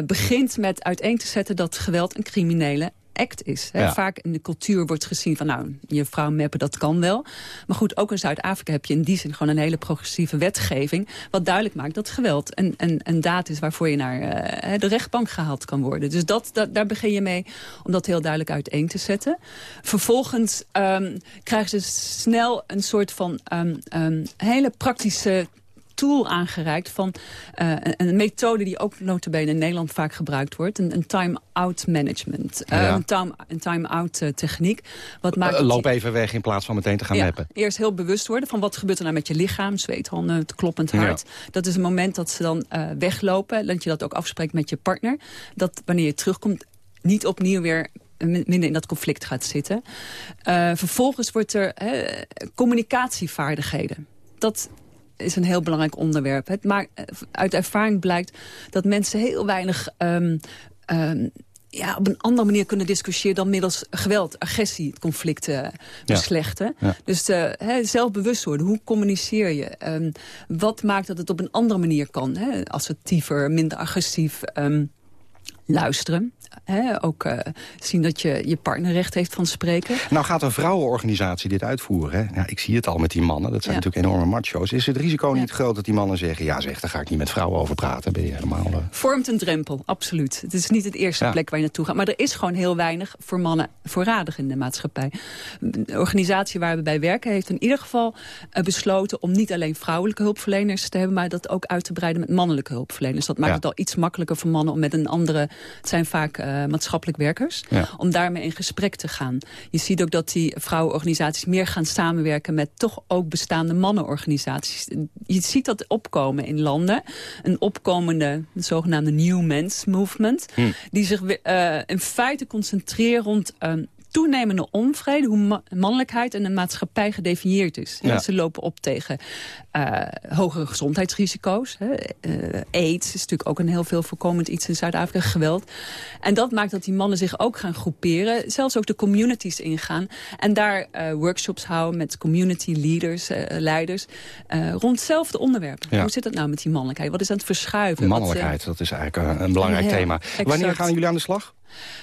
begint met uiteen te zetten dat geweld een criminele act is. Hè. Ja. Vaak in de cultuur wordt gezien van nou, je vrouw meppen, dat kan wel. Maar goed, ook in Zuid-Afrika heb je in die zin gewoon een hele progressieve wetgeving... wat duidelijk maakt dat geweld een, een, een daad is waarvoor je naar uh, de rechtbank gehaald kan worden. Dus dat, dat, daar begin je mee om dat heel duidelijk uiteen te zetten. Vervolgens um, krijgen ze snel een soort van um, um, hele praktische tool aangereikt van uh, een, een, methode die ook notabene in Nederland vaak gebruikt wordt. Een, een time-out management. Ja. Een time- een time-out uh, techniek. Wat maakt loop even weg in plaats van meteen te gaan ja, meppen. Eerst heel bewust worden van wat gebeurt er nou met je lichaam. Zweethanden, het kloppend Ja. hart. Dat is een moment dat ze dan eh, weglopen. Dat je dat ook afspreekt met je partner. Dat wanneer je terugkomt niet opnieuw weer min- minder in dat conflict gaat zitten. Eh, vervolgens wordt er eh, communicatievaardigheden. Dat is een heel belangrijk onderwerp. Het maakt, eh, uit ervaring blijkt dat mensen heel weinig... ehm, ehm, ja, op een andere manier kunnen discussiëren dan middels geweld, agressie, het conflict eh, beslechten. Ja. Dus eh, zelfbewust worden. Hoe communiceer je? Ehm, wat maakt dat het op een andere manier kan? Hè? Assertiever, minder agressief. luisteren. Hè? Ook uh, zien dat je je partner recht heeft van spreken. Nou gaat een vrouwenorganisatie dit uitvoeren. Hè? Ik zie het al met die mannen, dat zijn natuurlijk enorme macho's. Is het risico niet groot dat die mannen zeggen... ja zeg, daar ga ik niet met vrouwen over praten, ben je helemaal... Uh... Vormt een drempel, absoluut. Het is niet het eerste plek waar je naartoe gaat. Maar er is gewoon heel weinig voor mannen voorradig in de maatschappij. De organisatie waar we bij werken heeft in ieder geval uh, besloten... om niet alleen vrouwelijke hulpverleners te hebben... maar dat ook uit te breiden met mannelijke hulpverleners. Dat maakt het al iets makkelijker voor mannen om met een andere... het zijn vaak uh, maatschappelijk werkers... om daarmee in gesprek te gaan. Je ziet ook dat die vrouwenorganisaties meer gaan samenwerken... met toch ook bestaande mannenorganisaties. Je ziet dat opkomen in landen. Een opkomende, zogenaamde New Men's Movement... Hm. die zich uh, in feite concentreren rond... Uh, toenemende onvrede, hoe ma mannelijkheid en de maatschappij gedefinieerd is. Ja. Ze lopen op tegen uh, hogere gezondheidsrisico's. Hè. Uh, AIDS is natuurlijk ook een heel veel voorkomend iets in Zuid-Afrika, geweld. En dat maakt dat die mannen zich ook gaan groeperen, zelfs ook de communities ingaan. En daar uh, workshops houden met community leaders, leiders, rond hetzelfde onderwerp. Ja. Hoe zit het nou met die mannelijkheid? Wat is aan het verschuiven? Mannelijkheid, Wat, dat is eigenlijk een, belangrijk thema. Exact. Wanneer gaan jullie aan de slag?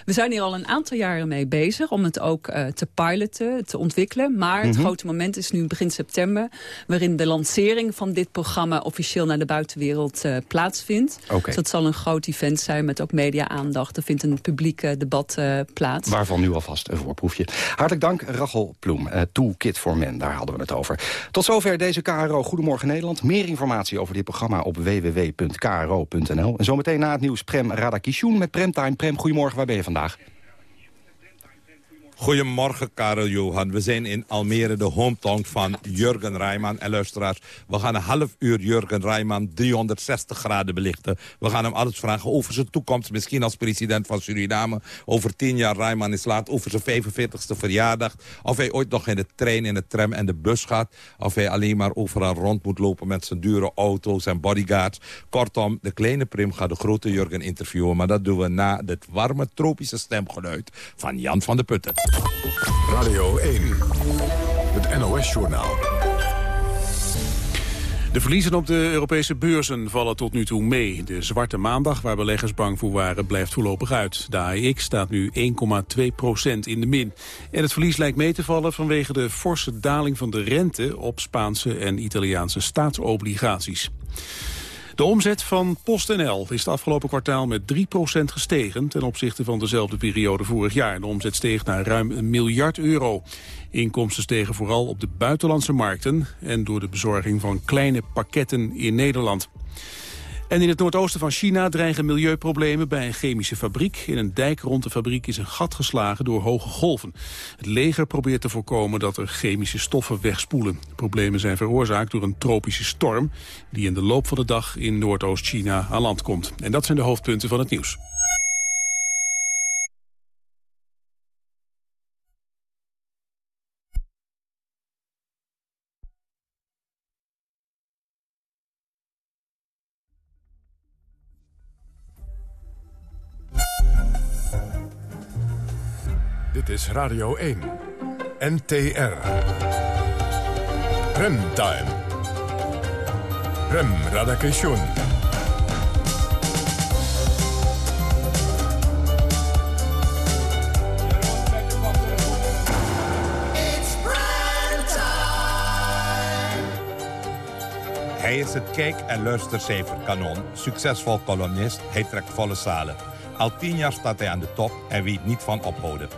We zijn hier al een aantal jaren mee bezig om het ook te piloten, te ontwikkelen. Maar mm -hmm. het grote moment is nu begin september... waarin de lancering van dit programma officieel naar de buitenwereld uh, plaatsvindt. Okay. Dus dat zal een groot event zijn met ook media-aandacht. Er vindt een publiek debat uh, plaats. Waarvan nu alvast een voorproefje. Hartelijk dank, Rachel Ploem. Toolkit for Men, daar hadden we het over. Tot zover deze KRO Goedemorgen Nederland. Meer informatie over dit programma op www.kro.nl. En zometeen na het nieuws Prem Radakishun met Premtime. Prem, goedemorgen waar ben je vandaag? Goedemorgen, Karel Johan. We zijn in Almere, de hometown van Jurgen Rijman. En luisteraars, we gaan een half uur Jurgen Rijman 360 graden belichten. We gaan hem alles vragen over zijn toekomst. Misschien als president van Suriname. Over tien jaar Rijman is laat. Over zijn 45ste verjaardag. Of hij ooit nog in de trein, in de tram en de bus gaat. Of hij alleen maar overal rond moet lopen met zijn dure auto's en bodyguards. Kortom, de kleine Prim gaat de grote Jurgen interviewen. Maar dat doen we na het warme tropische stemgeluid van Jan van de Putten. Radio 1, het NOS-journaal. De verliezen op de Europese beurzen vallen tot nu toe mee. De zwarte maandag, waar beleggers bang voor waren, blijft voorlopig uit. De AEX staat nu 1,2 procent in de min. En het verlies lijkt mee te vallen vanwege de forse daling van de rente... op Spaanse en Italiaanse staatsobligaties. De omzet van PostNL is het afgelopen kwartaal met 3% gestegen... ten opzichte van dezelfde periode vorig jaar. De omzet steeg naar ruim een miljard euro. Inkomsten stegen vooral op de buitenlandse markten... en door de bezorging van kleine pakketten in Nederland. En in het noordoosten van China dreigen milieuproblemen bij een chemische fabriek. In een dijk rond de fabriek is een gat geslagen door hoge golven. Het leger probeert te voorkomen dat er chemische stoffen wegspoelen. De problemen zijn veroorzaakt door een tropische storm... die in de loop van de dag in Noordoost-China aan land komt. En dat zijn de hoofdpunten van het nieuws. Is Radio 1. NTR. Remtime. Rem Radakation. Hij is het kijk- en luistercijferkanon, succesvol columnist, hij trekt volle zalen. Al tien jaar staat hij aan de top en weet niet van ophouden.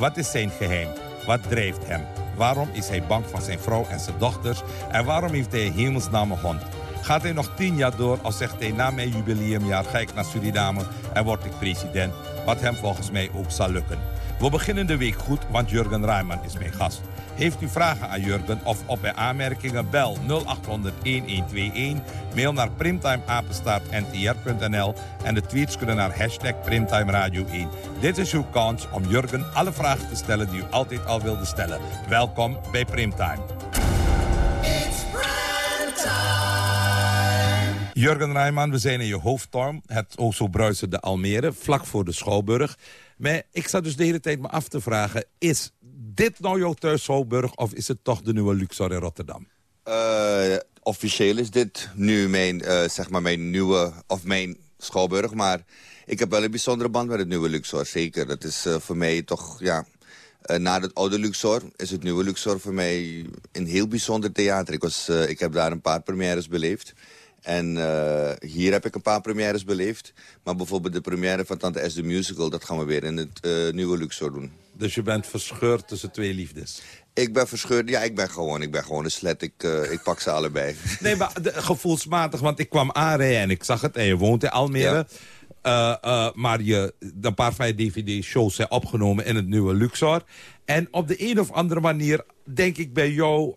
Wat is zijn geheim? Wat drijft hem? Waarom is hij bang van zijn vrouw en zijn dochters? En waarom heeft hij een hemelsname hond? Gaat hij nog tien jaar door of zegt hij na mijn jubileumjaar ga ik naar Suriname en word ik president? Wat hem volgens mij ook zal lukken. We beginnen de week goed, want Jurgen Rijman is mijn gast. Heeft u vragen aan Jurgen of op bij aanmerkingen bel 0800-1121. Mail naar primtimeapenstaartntr.nl en de tweets kunnen naar hashtag Primtime Radio 1. Dit is uw kans om Jurgen alle vragen te stellen die u altijd al wilde stellen. Welkom bij Primtime. Jurgen Rijman, we zijn in je hoofdtorm, het o zo bruisende Almere, vlak voor de Schouwburg. Maar ik zat dus de hele tijd me af te vragen... is dit nou jouw thuis Schouwburg of is het toch de nieuwe Luxor in Rotterdam? Uh, officieel is dit nu mijn, uh, zeg maar mijn nieuwe... of mijn Schouwburg. Maar ik heb wel een bijzondere band met het nieuwe Luxor, zeker. Dat is eh, voor mij toch, ja... Na het oude Luxor is het nieuwe Luxor voor mij een heel bijzonder theater. Ik, was, ik heb daar een paar premières beleefd. En uh, hier heb ik een paar premières beleefd. Maar bijvoorbeeld de première van Tante S. de Musical... dat gaan we weer in het uh, nieuwe Luxor doen. Dus je bent verscheurd tussen twee liefdes? Ik ben verscheurd. Ja, ik ben gewoon, ik ben gewoon een slet. Ik, uh, ik pak ze allebei. Nee, maar de, gevoelsmatig, want ik kwam aanrijden en ik zag het. En je woont in Almere. Ja. Maar je, een paar van je dvd-shows zijn opgenomen in het nieuwe Luxor. En op de een of andere manier denk ik bij jou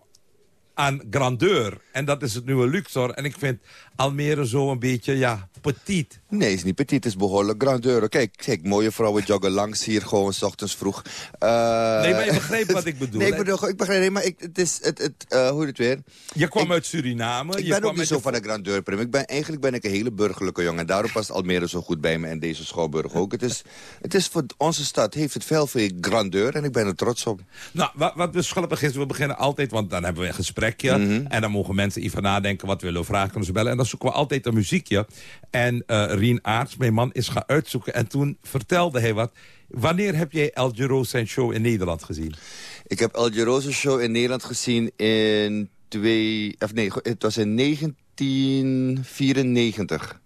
aan grandeur. En dat is het nieuwe Luxor. En ik vind Almere zo een beetje, ja, petit. Nee, is niet petit, het is behoorlijk grandeur. Kijk, kijk mooie vrouwen joggen langs hier gewoon s ochtends vroeg. Uh... Nee, maar je begreep wat ik bedoel. nee, ik bedoel, ik begrijp, nee, maar ik, het is, het, het, uh, hoe heet het weer? Je kwam ik, uit Suriname. Ik je ben ook niet zo van de grandeur, Prim. Ik ben, eigenlijk ben ik een hele burgerlijke jongen. En daarom past Almere zo goed bij me en deze Schouwburg ook. Het is, het is voor onze stad, heeft het veel veel grandeur en ik ben er trots op. Nou, wat, wat dus grappig is, we beginnen altijd, want dan hebben we een gesprekje. Mm -hmm. En dan mogen mensen even nadenken wat willen we vragen, kunnen ze bellen. En dan zoeken we altijd een muziekje. En uh, Rien Aarts, mijn man, is gaan uitzoeken. En toen vertelde hij wat. Wanneer heb jij El Giro zijn show in Nederland gezien? Ik heb El Giro's show in Nederland gezien in twee... Of nee, het was in 1994.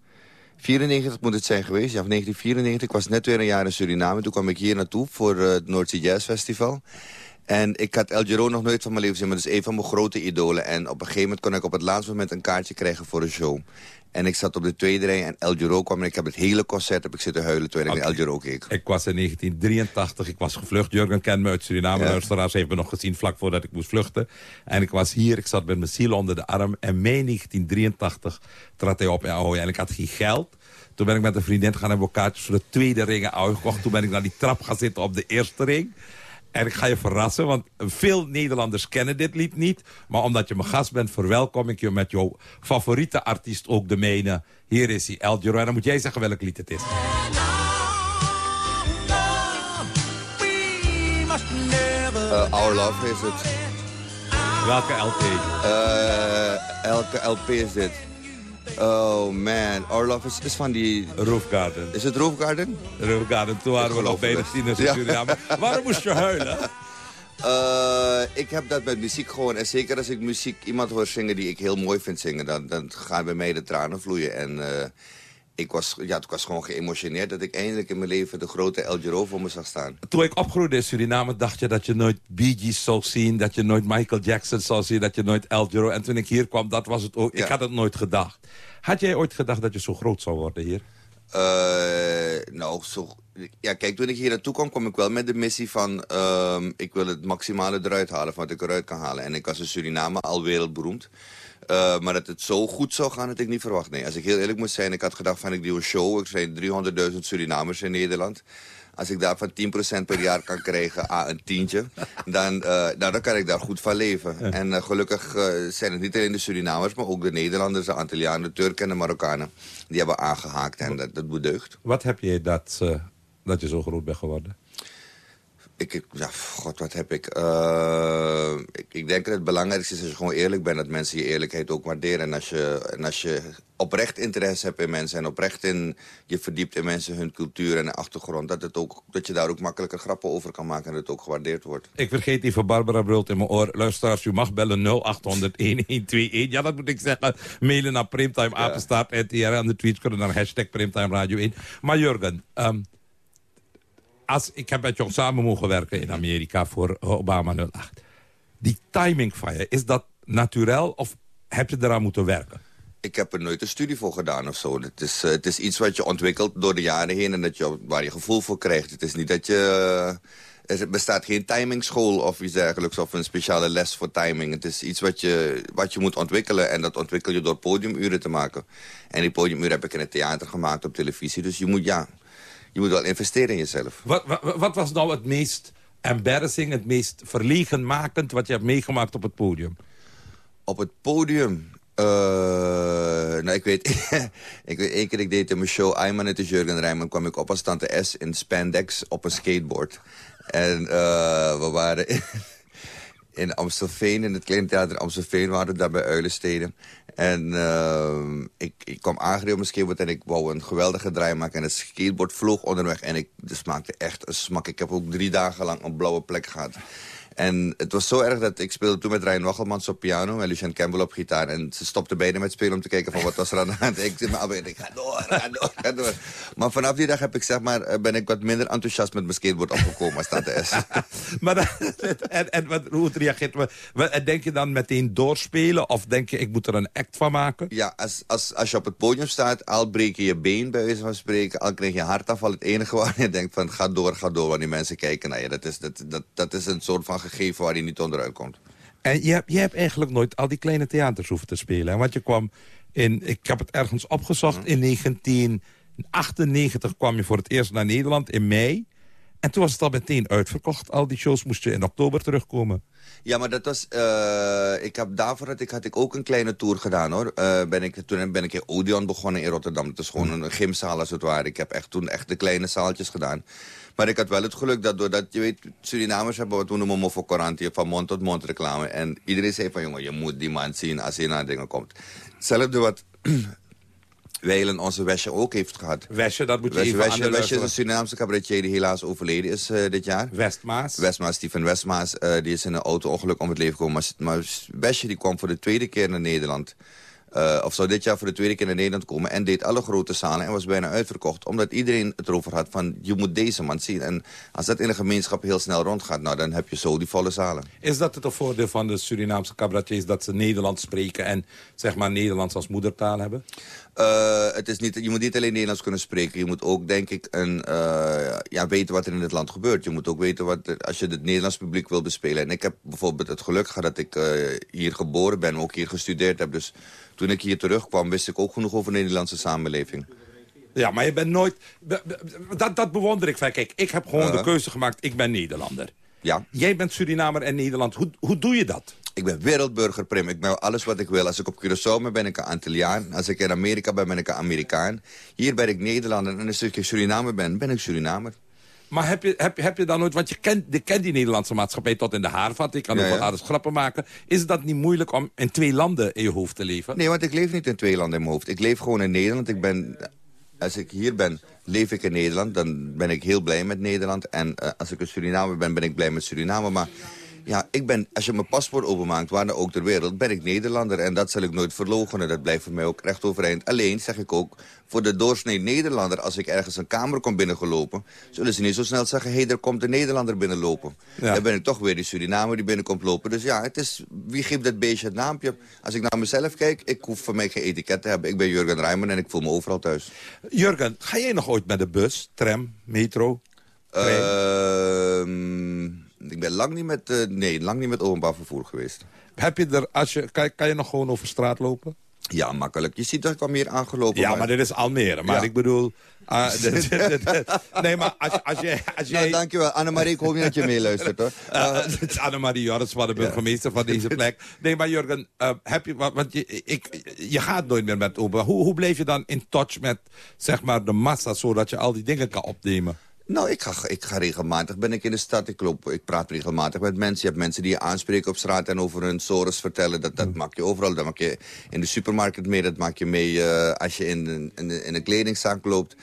94 moet het zijn geweest, ja, of 1994. Ik was net weer een jaar in Suriname. Toen kwam ik hier naartoe voor uh, het Noordzee Jazz Festival. En ik had El Giro nog nooit van mijn leven gezien, maar dat is een van mijn grote idolen. En op een gegeven moment kon ik op het laatste moment een kaartje krijgen voor een show. En ik zat op de tweede rij en El Giro kwam en ik heb het hele concert heb ik zitten huilen terwijl ik okay. El Giro keek. Ik was in 1983, ik was gevlucht. Jurgen kent me uit Suriname. Ja. Luisteraars heeft me nog gezien vlak voordat ik moest vluchten. En ik was hier, ik zat met mijn ziel onder de arm. En mei 1983 trad hij op in Ahoy en ik had geen geld. Toen ben ik met een vriendin gaan hebben kaartjes voor de tweede ring in Ahoy gekocht. Toen ben ik naar die trap gaan zitten op de eerste ring. En ik ga je verrassen, want veel Nederlanders kennen dit lied niet. Maar omdat je mijn gast bent, verwelkom ik je met jouw favoriete artiest ook de mijne. Hier is hij, El Giro. En dan moet jij zeggen welk lied het is. Uh, Our Love is het. Welke LP? Uh, elke LP is dit. Oh man, Our Love is, is van die... Roof Garden. Is het Roof Garden? Roof Garden, toen waren we nog tieners in ja. Suriname. Waarom moest je huilen? Uh, ik heb dat met muziek gewoon. En zeker als ik muziek iemand hoor zingen die ik heel mooi vind zingen... dan, dan gaan bij mij de tranen vloeien. En uh, ik, was, ja, ik was gewoon geëmotioneerd dat ik eindelijk in mijn leven... de grote El Giro voor me zag staan. Toen ik opgroeide in Suriname dacht je dat je nooit Bee Gees zou zien... dat je nooit Michael Jackson zou zien, dat je nooit El Giro... En toen ik hier kwam, dat was het ook. Ja. Ik had het nooit gedacht. Had jij ooit gedacht dat je zo groot zou worden hier? Uh, nou, zo, ja, kijk, toen ik hier naartoe kwam, kwam ik wel met de missie van... Uh, ik wil het maximale eruit halen van wat ik eruit kan halen. En ik was in Suriname al wereldberoemd. Uh, maar dat het zo goed zou gaan, had ik niet verwacht. Nee, als ik heel eerlijk moet zijn, ik had gedacht van ik doe een show. Er zijn 300.000 Surinamers in Nederland. Als ik daarvan 10% per jaar kan krijgen, aan een tientje... Dan, uh, nou, dan kan ik daar goed van leven. Ja. En uh, gelukkig zijn het niet alleen de Surinamers... maar ook de Nederlanders, de Antillianen, de Turken en de Marokkanen... die hebben aangehaakt en dat, dat bedeugd. Wat heb je dat, dat je zo groot bent geworden? Ik, ja, god, wat heb ik? Uh, ik? Ik denk dat het belangrijkste is als je gewoon eerlijk bent... dat mensen je eerlijkheid ook waarderen. En als je, en als je oprecht interesse hebt in mensen... en oprecht in, je verdiept in mensen, hun cultuur en achtergrond... Dat, het ook, dat je daar ook makkelijker grappen over kan maken... en dat het ook gewaardeerd wordt. Ik vergeet even Barbara Brult in mijn oor. Luisteraars, u mag bellen 0800-1121. Ja, dat moet ik zeggen. Mailen naar Primtime, apenstaart, NTR... en de tweets kunnen naar hashtag Primtime Radio 1. Maar Jurgen... Um, als, ik heb met jou samen mogen werken in Amerika voor Obama 08. Die timing van je, is dat natuurlijk of heb je eraan moeten werken? Ik heb er nooit een studie voor gedaan of zo. Het is, uh, het is iets wat je ontwikkelt door de jaren heen en dat je, waar je gevoel voor krijgt. Het is niet dat je... Uh, er bestaat geen timingschool of iets dergelijks of een speciale les voor timing. Het is iets wat je, wat je moet ontwikkelen en dat ontwikkel je door podiumuren te maken. En die podiumuren heb ik in het theater gemaakt op televisie. Dus je moet, ja, je moet wel investeren in jezelf. Wat, wat, wat, was nou het meest embarrassing, het meest verlegenmakend... wat je hebt meegemaakt op het podium? Op het podium? Uh, nou, ik weet, ik weet één keer, ik deed in mijn show Ayman het is Jurgen Rijman... kwam ik op als tante S in spandex op een skateboard. En uh, we waren in, in Amstelveen, in het Kleine Theater in Amstelveen... waren we daar bij Uilensteden. En ehm, ik, ik kwam aangereden op mijn skateboard en ik wou een geweldige draai maken. En het skateboard vloog onderweg en ik, het smaakte echt een smak. Ik heb ook drie dagen lang een blauwe plek gehad. En het was zo erg dat ik speelde toen met Ryan Wachelmans op piano... en Lucien Campbell op gitaar. En ze stopten beiden met spelen om te kijken van wat was er aan de hand. Ik zit maar ik ga door, ga door, ga door. Maar vanaf die dag heb ik, zeg maar, eh, ben ik wat minder enthousiast met mijn skateboard opgekomen als dat is. maar en, en wat, hoe het reageert... en denk je dan meteen doorspelen? Of denk je, ik moet er een act van maken? Ja, als, als, als je op het podium staat, al breek je je been bij wijze van spreken... al krijg je hartafval. Het enige waar je denkt van ga door, ga door... wanneer mensen kijken naar je. Dat is, dat, dat, dat is een soort van gegeven waar je niet onderuit komt. En je hebt, je hebt eigenlijk nooit al die kleine theaters hoeven te spelen. Want je kwam in, ik heb het ergens opgezocht, in 1998 kwam je voor het eerst naar Nederland in mei. En toen was het al meteen uitverkocht. Al die shows moesten in oktober terugkomen. Ja, maar dat was... eh, ik heb daarvoor had ik, had ik ook een kleine tour gedaan, hoor. Eh, ben ik, toen ben ik in Odeon begonnen in Rotterdam. Het is gewoon een gymzaal als het ware. Ik heb echt toen echt de kleine zaaltjes gedaan. Maar ik had wel het geluk dat doordat, je weet, Surinamers hebben wat we noemen mofocorantie, van mond tot mond reclame. En iedereen zei van, jongen, je moet die man zien als hij naar dingen komt. Hetzelfde wat Weilen onze Wesje ook heeft gehad. Wesje, dat moet je Wesje, even Wesje, de Wesje is een Surinaamse cabaretier die helaas overleden is eh, dit jaar. Westmaas. Westmaas, Stephen Westmaas, eh, die is in een auto-ongeluk om het leven gekomen. Maar, maar Wesje die kwam voor de tweede keer naar Nederland. Eh, of zou dit jaar voor de tweede keer naar Nederland komen. En deed alle grote zalen en was bijna uitverkocht. Omdat iedereen het erover had van, je moet deze man zien. En als dat in een gemeenschap heel snel rondgaat, nou, dan heb je zo die volle zalen. Is dat het voordeel van de Surinaamse cabaretiers... dat ze Nederlands spreken en zeg maar Nederlands als moedertaal hebben? Eh, het is niet, je moet niet alleen Nederlands kunnen spreken. Je moet ook, denk ik, een, eh, ja, weten wat er in het land gebeurt. Je moet ook weten wat, als je het Nederlands publiek wil bespelen. En ik heb bijvoorbeeld het geluk gehad dat ik eh, hier geboren ben, ook hier gestudeerd heb. Dus toen ik hier terugkwam, wist ik ook genoeg over de Nederlandse samenleving. Ja, maar je bent nooit... Dat, dat bewonder ik. Kijk, ik heb gewoon Uh-huh. de keuze gemaakt. Ik ben Nederlander. Ja. Jij bent Surinamer en Nederland. Hoe, hoe doe je dat? Ik ben wereldburger, Prim. Ik ben alles wat ik wil. Als ik op Curaçao ben, ben ik een Antilliaan. Als ik in Amerika ben, ben ik een Amerikaan. Hier ben ik Nederlander. En als ik in Suriname ben, ben ik Surinamer. Maar heb je, heb, heb je dan nooit... Want je kent, je kent die Nederlandse maatschappij tot in de haarvat. Ik kan Ja, ook wel ja. aardig grappen maken. Is dat niet moeilijk om in twee landen in je hoofd te leven? Nee, want ik leef niet in twee landen in mijn hoofd. Ik leef gewoon in Nederland. Ik ben, als ik hier ben, leef ik in Nederland. Dan ben ik heel blij met Nederland. En eh, als ik in Suriname ben, ben ik blij met Suriname. Maar ja, ik ben, als je mijn paspoort openmaakt, waar dan ook ter wereld, ben ik Nederlander. En dat zal ik nooit verloochenen. Dat blijft voor mij ook recht overeind. Alleen, zeg ik ook, voor de doorsnee Nederlander, als ik ergens een kamer kom binnengelopen, zullen ze niet zo snel zeggen, hé, hey, er komt een Nederlander binnenlopen. Ja. Dan ben ik toch weer die Surinamer die binnenkomt lopen. Dus ja, het is, wie geeft dat beestje het naampje? Als ik naar mezelf kijk, ik hoef voor mij geen etiket te hebben. Ik ben Jurgen Rijman en ik voel me overal thuis. Jurgen, ga jij nog ooit met de bus, tram, metro? Ehm, ik ben lang niet met, eh, nee, lang niet met openbaar vervoer geweest. Heb je er, als je, kan, kan je nog gewoon over straat lopen? Ja, makkelijk. Je ziet dat ik kwam hier aangelopen. Ja, maar dit is Almere. Maar Ja. ik bedoel... ah, dit- dit- dit- nee, maar als, als jij... Als jij Nou, dankjewel. Annemarie, ik hoop niet dat je meeluistert, hoor. Uh, het is Annemarie Jorisma, de burgemeester van deze plek. Nee, maar Jurgen, uh, heb je, wa- want je, ik, je gaat nooit meer met open. Hoe, hoe bleef je dan in touch met zeg maar, de massa, zodat je al die dingen kan opnemen? Nou, ik ga, ik ga regelmatig, ben ik in de stad, ik, loop, ik praat regelmatig met mensen. Je hebt mensen die je aanspreken op straat en over hun sores vertellen. Dat, dat maak je overal, dat maak je in de supermarkt mee, dat maak je mee eh, als je in, in een kledingzaak loopt.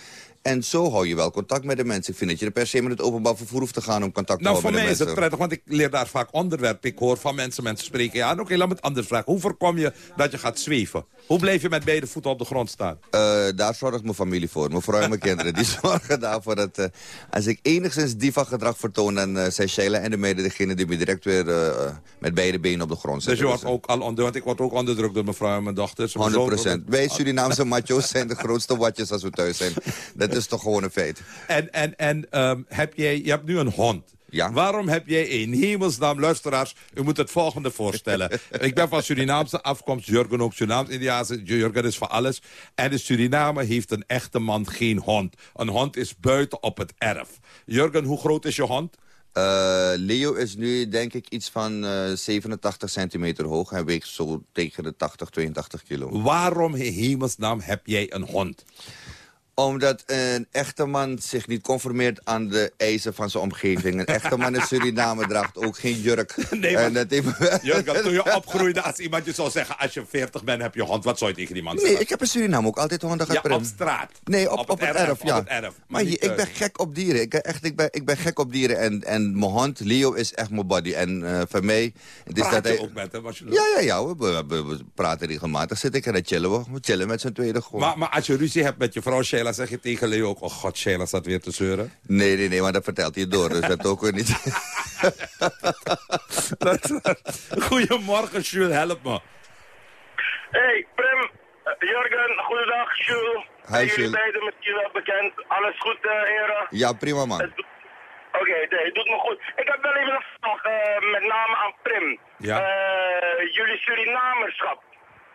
En zo hou je wel contact met de mensen. Ik vind dat je er per se met het openbaar vervoer hoeft te gaan om contact te Nou, voor houden mij met is de het mensen. prettig, want ik leer daar vaak onderwerpen. Ik hoor van mensen, mensen spreken. Ja, oké, laat me het anders vragen. Hoe voorkom je dat je gaat zweven? Hoe blijf je met beide voeten op de grond staan? Eh, daar zorgt mijn familie voor. Mijn vrouw en mijn kinderen. Die zorgen daarvoor dat eh, als ik enigszins diva gedrag vertoon... dan eh, zijn Sheila en de meiden degene die me direct weer met beide benen op de grond Dus zetten. je wordt ook al onder, want ik word ook onderdrukt door mijn vrouw en mijn dochters. 100% Wij Surinaamse macho's zijn de grootste watjes als we thuis zijn. Dat is toch gewoon een feit. En, en, en ehm, heb jij, je hebt nu een hond. Ja. Waarom heb jij in hemelsnaam, luisteraars, u moet het volgende voorstellen. ik ben van Surinaamse afkomst, Jurgen ook Surinaams-Indiaanse. Jurgen is van alles. En de Suriname heeft een echte man geen hond. Een hond is buiten op het erf. Jurgen, hoe groot is je hond? Eh, Leo is nu denk ik iets van eh, 87 centimeter hoog. Hij weegt zo tegen de 80, 82 kilo. Waarom in hemelsnaam heb jij een hond? Omdat een echte man zich niet conformeert aan de eisen van zijn omgeving. Een echte man in Suriname draagt ook geen jurk. Nee, En dat heeft- Jurgen, toen je opgroeide, als iemand je zou zeggen... als je 40 bent, heb je hond. Wat zou je tegen die man Nee, zeggen? ik heb in Suriname ook altijd honden gehad. Ja, op straat. Nee, op, op, het, erf, ja. Op het erf, maar niet ik ben gek op dieren. Ik ben, echt, ik ben, ik ben gek op dieren. En, en mijn hond, Leo, is echt mijn body. En eh voor mij... Het is Praat dat je hij, ook met hem? Je ja, ja, ja. We, we- we- we praten regelmatig. Zit ik en dan chillen we. We chillen met z'n tweede gewoon. Maar, maar als je ruzie hebt met je vrouw Sheila, zeg je tegen Leo ook... oh god, Sheila staat weer te zeuren. Nee, nee, nee, maar dat vertelt hij door. Dus dat ook weer niet. Goedemorgen, Jules, help me. Hey, Prim, eh, Jurgen, goedendag, Jules. Hi, Zijn jullie Jules. beiden misschien wel bekend? Alles goed, eh, heren? ja, prima man. Oké, nee, het doet me goed. Ik heb wel even een vraag, eh, met name aan Prim. Ja. Eh, jullie Surinamerschap.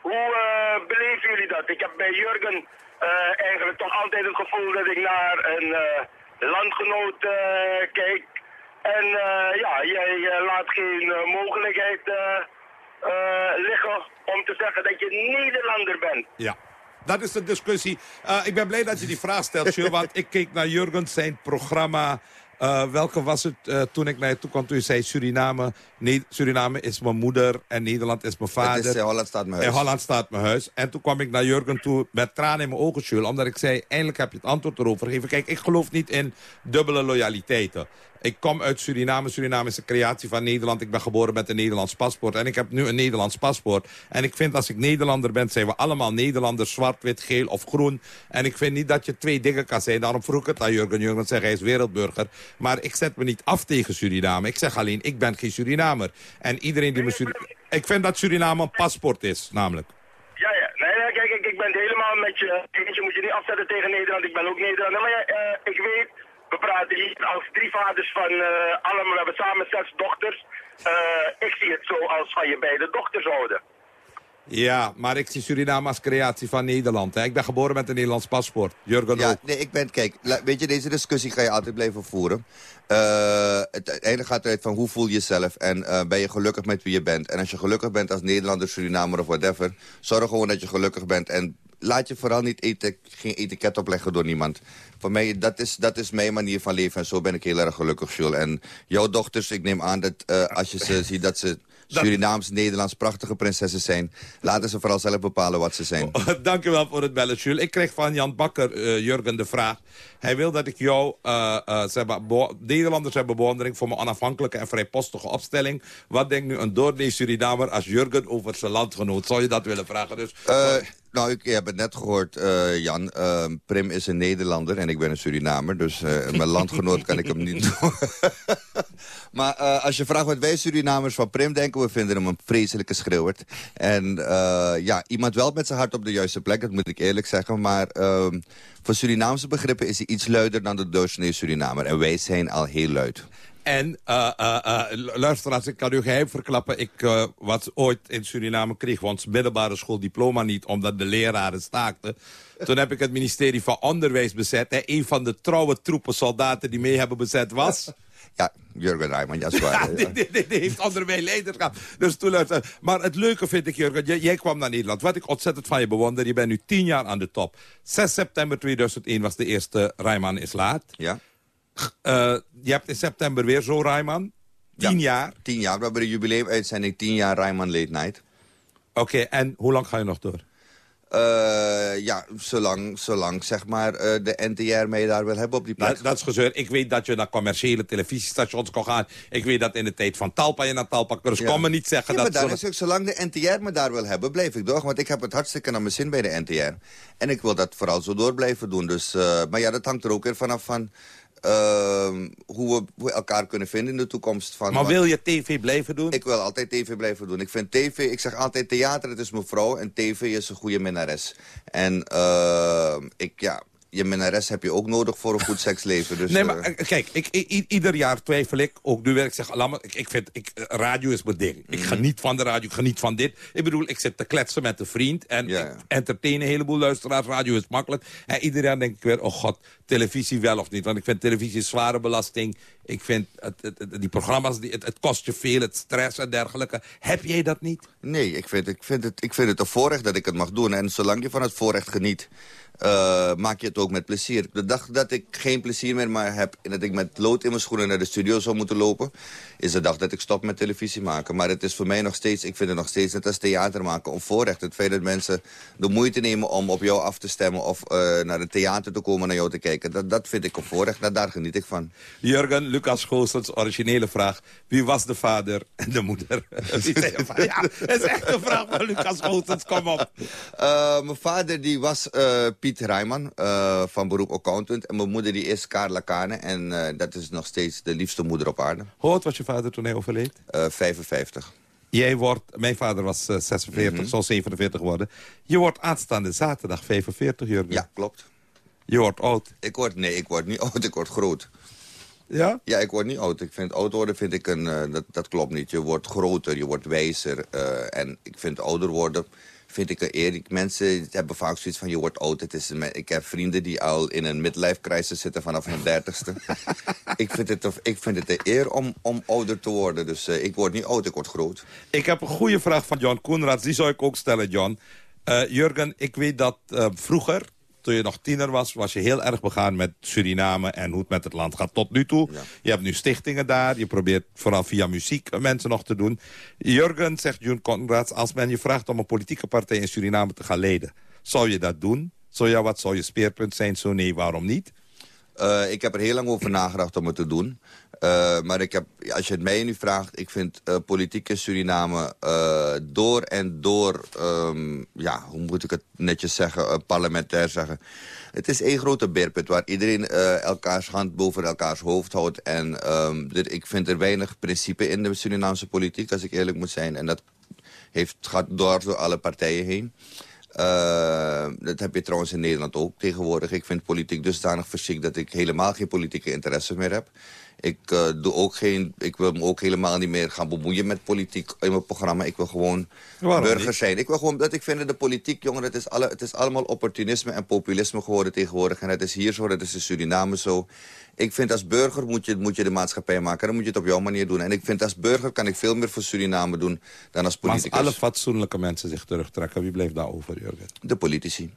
Hoe eh, beleven jullie dat? Ik heb bij Jurgen eh, eigenlijk toch altijd het gevoel dat ik naar een eh, landgenoot eh, kijk. En eh, ja, jij eh, laat geen eh, mogelijkheid eh, eh, liggen om te zeggen dat je Nederlander bent. Ja. Dat is de discussie. Eh, ik ben blij dat je die vraag stelt, Jules, want ik keek naar Jurgen zijn programma. Eh, welke was het eh, toen ik naar je toe kwam? Toen je zei Suriname, nee, Suriname is mijn moeder en Nederland is mijn vader. Het is, Holland staat mijn huis. In Holland staat mijn huis. En toen kwam ik naar Jurgen toe met tranen in mijn ogen, Jules. Omdat ik zei, eindelijk heb je het antwoord erover gegeven. Kijk, ik geloof niet in dubbele loyaliteiten. Ik kom uit Suriname. Suriname is een creatie van Nederland. Ik ben geboren met een Nederlands paspoort. En ik heb nu een Nederlands paspoort. En ik vind als ik Nederlander ben, zijn we allemaal Nederlanders. Zwart, wit, geel of groen. En ik vind niet dat je twee dingen kan zijn. Daarom vroeg ik het aan Jurgen. Jurgen zegt, hij is wereldburger. Maar ik zet me niet af tegen Suriname. Ik zeg alleen, ik ben geen Surinamer. En iedereen die me... Suri- ik vind dat Suriname een paspoort is, namelijk. Ja, ja. Nee, nee, kijk, ik, ik ben het helemaal met je. Je moet je niet afzetten tegen Nederland. Ik ben ook Nederlander. Maar ja, eh, ik weet, we praten hier als drie vaders van eh allemaal. We hebben samen zes dochters. Eh, ik zie het zo als van je beide dochters houden. Ja, maar ik zie Suriname als creatie van Nederland. Hè. Ik ben geboren met een Nederlands paspoort. Jurgen Ja, ook. nee, ik ben, kijk, weet je, deze discussie ga je altijd blijven voeren. Eh, het uiteindelijk gaat eruit van hoe voel je jezelf en eh, ben je gelukkig met wie je bent. En als je gelukkig bent als Nederlander, Surinamer of whatever, zorg gewoon dat je gelukkig bent. En laat je vooral niet geen etiket opleggen door niemand. Voor mij, dat is, dat is mijn manier van leven en zo ben ik heel erg gelukkig, Jules. En jouw dochters, ik neem aan dat eh, als je ze ziet dat ze Surinaams, Nederlands prachtige prinsessen zijn, laten ze vooral zelf bepalen wat ze zijn. Dank u wel voor het bellen, Jules. Ik kreeg van Jan Bakker, eh, Jurgen, de vraag. Hij wil dat ik jou... hebben beho- Nederlanders hebben bewondering voor mijn onafhankelijke en vrijpostige opstelling. Wat denkt nu een doornee Surinamer als Jurgen over zijn landgenoot? Zou je dat willen vragen? Dus, nou, ik heb het net gehoord, eh, Jan. Eh, Prim is een Nederlander en ik ben een Surinamer. Dus eh, mijn landgenoot kan ik hem niet doen. maar eh, als je vraagt wat wij Surinamers van Prim denken... we vinden hem een vreselijke schreeuwert. En ja, iemand wel met zijn hart op de juiste plek, dat moet ik eerlijk zeggen. Maar ehm, voor Surinaamse begrippen is hij iets luider dan de doorsnee Surinamer. En wij zijn al heel luid. En eh eh eh, luisteraars, ik kan u geheim verklappen. Ik was ooit in Suriname, kreeg ons middelbare schooldiploma niet... omdat de leraren staakten. Toen heb ik het ministerie van Onderwijs bezet. En een van de trouwe troepen soldaten die mee hebben bezet was... Ja, Jurgen Rijman, ja, zwaar. Ja, die, die, die, die heeft onderwijs leiderschap. Dus toen luister. Maar het leuke vind ik, Jurgen, jij, jij kwam naar Nederland. Wat ik ontzettend van je bewonder, je bent nu tien jaar aan de top. 6 september 2001 was de eerste Rijman is laat. Ja. Eh, je hebt in september weer zo Rijman. Tien jaar. Tien jaar. We hebben de jubileumuitzending 10 jaar Rijman Late Night. Oké, en hoe lang ga je nog door? Eh, ja, zolang, zolang zeg maar eh, de NTR mij daar wil hebben op die plek. Dat, dat is gezeur. Ik weet dat je naar commerciële televisiestations kon gaan. Ik weet dat in de tijd van Talpa je naar Talpa kon. Dus Ja. kom me niet zeggen Ja, dat... maar zo- is ook, zolang de NTR me daar wil hebben, blijf ik door. Want ik heb het hartstikke naar mijn zin bij de NTR. En ik wil dat vooral zo door blijven doen. Dus, maar ja, dat hangt er ook weer vanaf van... ehm, hoe, we, hoe elkaar kunnen vinden in de toekomst. Van, Maar wil je tv blijven doen? Ik wil altijd tv blijven doen. Ik vind tv, ik zeg altijd theater, het is mijn vrouw. En tv is een goede minnares. En eh, ik, ja, je minnares heb je ook nodig voor een goed seksleven. Dus, nee, eh, maar eh, kijk, ik, i- i- ieder jaar twijfel ik, ook nu werk ik zeg, maar, ik, ik vind, ik, eh, radio is mijn ding. Ik geniet van de radio, ik geniet van dit. Ik bedoel, ik zit te kletsen met een vriend en ik entertain een heleboel luisteraars. Radio is makkelijk. En ieder jaar denk ik weer, oh god, televisie wel of niet. Want ik vind televisie een zware belasting. Ik vind het, het- het- die programma's, die, het, het kost je veel, het stress en dergelijke. Heb jij dat niet? Nee, ik vind, ik, vind het, ik vind het een voorrecht dat ik het mag doen. En zolang je van het voorrecht geniet... eh, maak je het ook met plezier. De dag dat ik geen plezier meer maar heb... en dat ik met lood in mijn schoenen naar de studio zou moeten lopen... is de dag dat ik stop met televisie maken. Maar het is voor mij nog steeds... ik vind het nog steeds net als theater maken om voorrecht. Het feit dat mensen de moeite nemen om op jou af te stemmen... of eh, naar het theater te komen naar jou te kijken... dat, dat vind ik een voorrecht. Dat, daar geniet ik van. Jurgen, Lucas Goossens, originele vraag. Wie was de vader en de moeder? Van, ja, dat is echt een vraag van Lucas Goossens. Kom op. Uh, mijn vader die was uh, Piet Rijman, uh, van beroep accountant. En mijn moeder die is Carla Kane. En dat is nog steeds de liefste moeder op aarde. Hoe oud was je vader toen hij overleed? 55. Jij wordt, mijn vader was 46, mm -hmm. zal 47 worden. Je wordt aanstaande zaterdag 45, Jurgen. Ja, klopt. Je wordt oud. Ik word, nee, ik word niet oud, ik word groot. Ja? Ja, ik word niet oud. Ik vind oud worden, vind ik een, dat, dat klopt niet. Je wordt groter, je wordt wijzer. En ik vind ouder worden, vind ik een eer. Mensen hebben vaak zoiets van, je wordt oud. Het is ik heb vrienden die al in een midlife crisis zitten vanaf hun dertigste. ik, vind het, ik vind het een eer om, om ouder te worden. Dus uh, ik word niet oud, ik word groot. Ik heb een goede vraag van John Koenraads. Die zou ik ook stellen, John. Jurgen, ik weet dat vroeger toen je nog tiener was, was je heel erg begaan met Suriname en hoe het met het land gaat tot nu toe. Ja. Je hebt nu stichtingen daar. Je probeert vooral via muziek mensen nog te doen. Jurgen, zegt Jun Conrads, als men je vraagt om een politieke partij in Suriname te gaan leiden, zou je dat doen? Zo ja, wat zou je speerpunt zijn? Zo nee, waarom niet? Uh, ik heb er heel lang over nagedacht om het te doen. Uh, maar ik heb, als je het mij nu vraagt... ik vind uh, politiek in Suriname door en door... Um, ja, hoe moet ik het netjes zeggen, parlementair zeggen... Het is één grote beerput waar iedereen elkaars hand boven elkaars hoofd houdt. En um, dit, ik vind er weinig principe in de Surinaamse politiek, als ik eerlijk moet zijn. En dat heeft, gaat door, door alle partijen heen. Uh, dat heb je trouwens in Nederland ook tegenwoordig. Ik vind politiek dusdanig verschikt dat ik helemaal geen politieke interesse meer heb. Ik, uh, doe ook geen, ik wil me ook helemaal niet meer gaan bemoeien met politiek in mijn programma. Ik wil gewoon Waarom burger niet? zijn. Ik wil gewoon, dat ik vind dat de politiek, jongen, het is, alle, het is allemaal opportunisme en populisme geworden tegenwoordig. En het is hier zo, dat is in Suriname zo. Ik vind als burger moet je, moet je de maatschappij maken. Dan moet je het op jouw manier doen. En ik vind als burger kan ik veel meer voor Suriname doen dan als Maar politicus. als alle fatsoenlijke mensen zich terugtrekken, wie blijft daar over, Jurgen? De politici.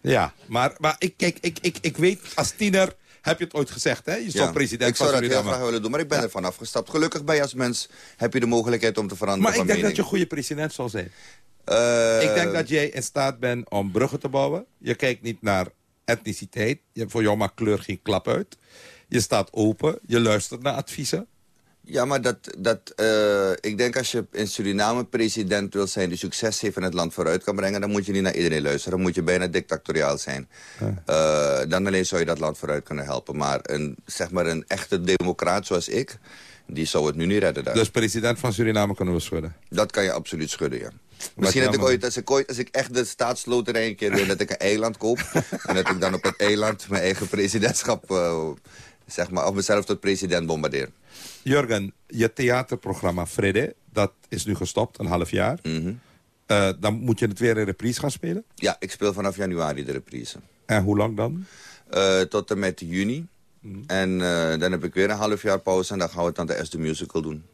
Ja, maar, maar ik, kijk, ik, ik, ik weet, als tiener heb je het ooit gezegd, hè? Je zou Ja, president ik zou dat heel graag willen doen, maar ik ben er vanaf gestapt. Gelukkig ben je als mens heb je de mogelijkheid om te veranderen Maar ik denk dat je een goede president zal zijn. Eh, ik denk dat jij in staat bent om bruggen te bouwen. Je kijkt niet naar etniciteit. Je, voor jou maakt kleur geen klap uit. Je staat open. Je luistert naar adviezen. Ja, maar dat, dat, eh, ik denk als je in Suriname president wil zijn... die succes heeft en het land vooruit kan brengen... dan moet je niet naar iedereen luisteren. Dan moet je bijna dictatoriaal zijn. Eh, dan alleen zou je dat land vooruit kunnen helpen. Maar een, zeg maar een echte democraat zoals ik... die zou het nu niet redden daar. Dus president van Suriname kunnen we schudden. Dat kan je absoluut schudden, ja. Misschien dat ik ooit als, ik ooit, als ik echt de staatsloterij een keer wil... dat ik een eiland koop. en dat ik dan op het eiland mijn eigen presidentschap... eh, zeg maar, of mezelf tot president bombardeer. Jurgen, je theaterprogramma Fredde, dat is nu gestopt, een half jaar. Mhm. Eh, dan moet je het weer in reprise gaan spelen. Ja, ik speel vanaf januari de reprise. En hoe lang dan? Eh, tot en met juni. Mhm. En eh, dan heb ik weer een half jaar pauze en dan gaan we Tante S de Musical doen.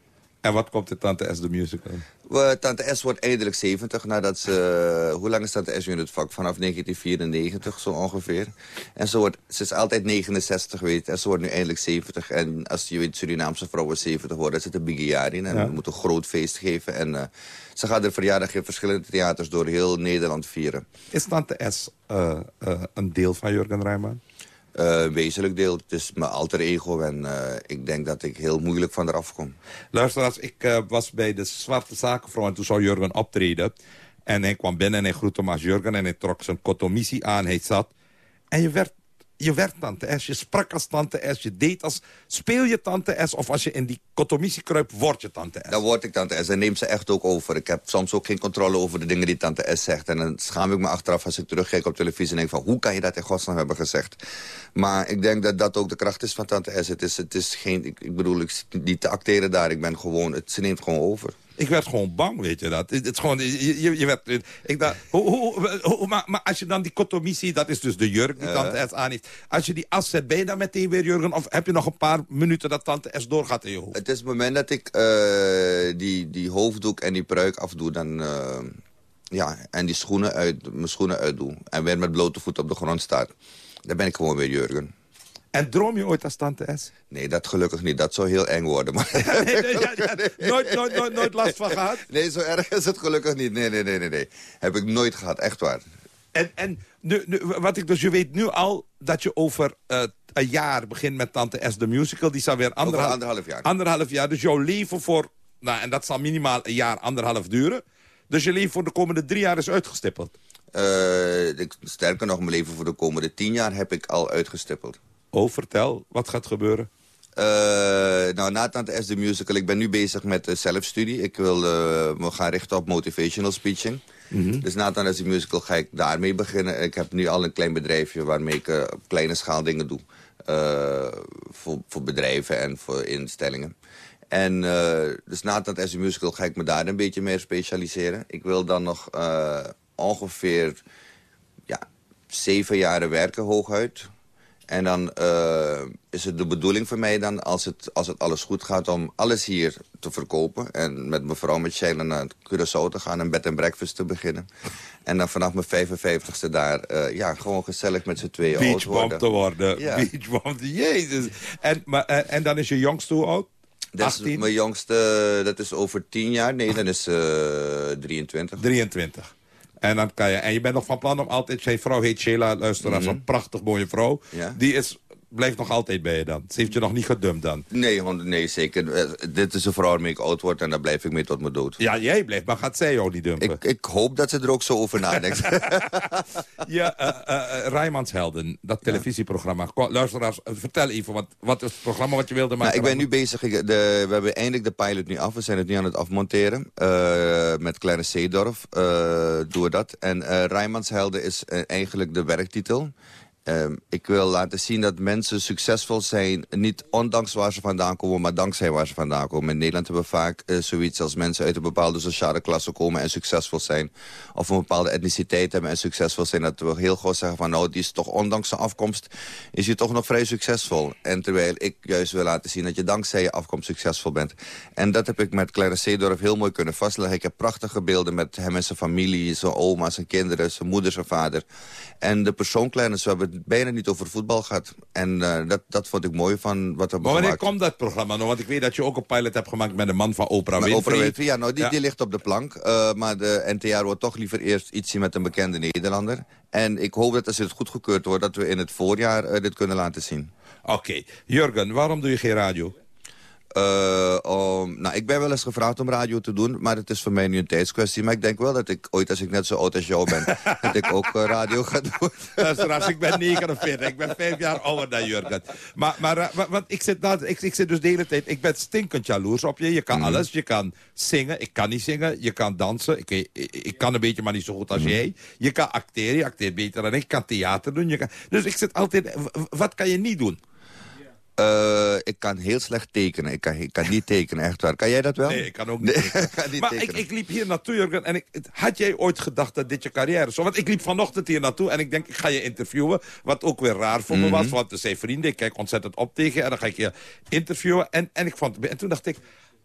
En wat komt er Tante S de Musical? We, Tante S wordt eindelijk 70 nadat ze... eh, hoe lang is Tante S in het vak? Vanaf 1994 zo ongeveer. En ze, wordt, ze is altijd 69 weet en ze wordt nu eindelijk 70. En als je weet, Surinaamse vrouwen 70 worden, zit een biggie jaar in. En Ja. we moeten een groot feest geven. En eh, ze gaat de verjaardag in verschillende theaters door heel Nederland vieren. Is Tante S eh, eh, een deel van Jurgen Rijman? Een wezenlijk deel. Het is mijn alter ego en eh, ik denk dat ik heel moeilijk van eraf kom. Luisteraars, ik eh, was bij de Zwarte Zakenvrouw en toen zou Jurgen optreden. En hij kwam binnen en hij groette als Jurgen en hij trok zijn kotomissie aan. Hij zat. En je werd, je werd Tante S, je sprak als Tante S, je deed als... Speel je Tante S of als je in die kotomissie kruipt, word je Tante S? Dan word ik Tante S en neem ze echt ook over. Ik heb soms ook geen controle over de dingen die Tante S zegt. En dan schaam ik me achteraf als ik terugkijk op televisie en denk van... hoe kan je dat in godsnaam hebben gezegd? Maar ik denk dat dat ook de kracht is van Tante S. Het is, het is geen, ik, ik bedoel, ik niet te acteren daar. Ik ben gewoon, het, ze neemt gewoon over. Ik werd gewoon bang, weet je dat. Het, is gewoon, je, je, werd, ik dacht, hoe, hoe, hoe- maar, maar als je dan die kotomissie, dat is dus de jurk die. Tante S aan heeft. Als je die as zet, ben je dan meteen weer Jurgen? Of heb je nog een paar minuten dat Tante S doorgaat in je hoofd? Het is het moment dat ik eh, die, die hoofddoek en die pruik afdoe, dan, eh, ja, en die schoenen uit, mijn schoenen uitdoe. En weer met blote voeten op de grond staat. Dan ben ik gewoon weer Jurgen. En droom je ooit als tante S? Nee, dat gelukkig niet. Dat zou heel eng worden. Maar Nee, nee, ja, ja, nooit, nooit, nooit, nooit last van gehad? Nee, zo erg is het gelukkig niet. Nee, nee, nee, nee. nee. Heb ik nooit gehad, echt waar. En, en nu, nu, wat ik dus, je weet nu al dat je over eh, een jaar begint met Tante S, de musical. Die zal weer anderhalf, anderhalf jaar. Anderhalf jaar. Dus jouw leven voor, nou, en dat zal minimaal een jaar, anderhalf duren. Dus je leven voor de komende drie jaar is uitgestippeld. Eh, ik, sterker nog, mijn leven voor de komende tien jaar heb ik al uitgestippeld. Oh, vertel. Wat gaat gebeuren? Eh, nou, na Tante S, de musical, ik ben nu bezig met uh, zelfstudie. Ik wil eh, me gaan richten op motivational speeching. Dus na Tante S, de musical ga ik daarmee beginnen. Ik heb nu al een klein bedrijfje waarmee ik op kleine schaal dingen doe. voor, voor bedrijven en voor instellingen. En dus na Tante S, de musical ga ik me daar een beetje meer specialiseren. Ik wil dan nog ongeveer ja, zeven jaren werken hooguit. En dan uh, is het de bedoeling voor mij dan, als het, als het alles goed gaat... om alles hier te verkopen. En met mevrouw met Sheila naar Curaçao te gaan... en bed en breakfast te beginnen. En dan vanaf mijn 55ste daar uh, ja, gewoon gezellig met z'n tweeën oud worden. Beachbomb te worden. Ja. Beachbomb, jezus. En, maar, uh, en dan is je jongste hoe oud? Dat is 18? mijn jongste, dat is over 10 jaar. Nee, dan is uh, 23. 23. En, dan kan je, en je bent nog van plan om altijd... Zijn vrouw heet Sheila, luisteraars, Mhm. een prachtig mooie vrouw. Ja. Die is, blijft nog altijd bij je dan. Ze heeft je nog niet gedumpt dan. Nee, nee zeker. Eh, dit is een vrouw waarmee ik oud word en daar blijf ik mee tot mijn dood. Ja, jij blijft, maar gaat zij jou niet dumpen? Ik, ik hoop dat ze er ook zo over nadenkt. Ja, eh, Rijmanshelden, dat televisieprogramma. Kom, Luisteraars, vertel even, wat, wat is het programma wat je wilde maken? Nou, ik ben nu bezig. ik- De, we hebben eindelijk de pilot nu af. We zijn het nu aan het afmonteren. Met Kleine Zeedorf we dat. En eh Rijmanshelden is eigenlijk de werktitel. Ehm, ik wil laten zien dat mensen succesvol zijn... niet ondanks waar ze vandaan komen, maar dankzij waar ze vandaan komen. In Nederland hebben we vaak eh, zoiets als mensen uit een bepaalde sociale klasse komen... en succesvol zijn. Of een bepaalde etniciteit hebben en succesvol zijn. Dat we heel goed zeggen van nou, die is toch ondanks zijn afkomst... is hij toch nog vrij succesvol. En terwijl ik juist wil laten zien dat je dankzij je afkomst succesvol bent. En dat heb ik met Kleine Seedorf heel mooi kunnen vastleggen. Ik heb prachtige beelden met hem en zijn familie, zijn oma, zijn kinderen, zijn moeder, zijn vader. En de persoon Kleine, we het bijna niet over voetbal gehad. En eh, dat, dat vond ik mooi van wat hebben Maar wanneer komt dat programma nog? Want ik weet dat je ook een pilot hebt gemaakt met een man van Oprah Winfrey. Oprah Winfrey, ja, nou, die, Ja. die ligt op de plank. Eh, maar de NTR wil toch liever eerst iets zien met een bekende Nederlander. En ik hoop dat als het goedgekeurd wordt... dat we in het voorjaar eh, dit kunnen laten zien. Oké. Jurgen, waarom doe je geen radio? Eh, om, nou, ik ben wel eens gevraagd om radio te doen, maar het is voor mij nu een tijdskwestie. Maar ik denk wel dat ik ooit, als ik net zo oud als jou ben, dat ik ook eh, radio ga doen. Luisteraars, ik ben 49. Ik ben vijf jaar ouder dan Jurgen. Maar, maar eh, wa- want ik zit, daar, ik, ik zit dus de hele tijd... Ik ben stinkend jaloers op je. Je kan alles. Je kan zingen. Ik kan niet zingen. Je kan dansen. Ik, ik, ik kan een beetje, maar niet zo goed als jij. Je kan acteren. Je acteert beter dan ik. Ik kan theater doen. Je kan, dus ik zit altijd... Wat kan je niet doen? Eh, ik kan heel slecht tekenen. Ik kan, ik kan niet tekenen, echt waar. Kan jij dat wel? Nee, ik kan ook niet. kan niet maar ik, tekenen. ik liep hier naartoe, Jurgen, en ik, had jij ooit gedacht dat dit je carrière is? Want ik liep vanochtend hier naartoe en ik denk, ik ga je interviewen. Wat ook weer raar voor me Mhm. was, want er zijn vrienden, ik kijk ontzettend op tegen. En dan ga ik je interviewen. En, en, ik vond, en toen dacht ik,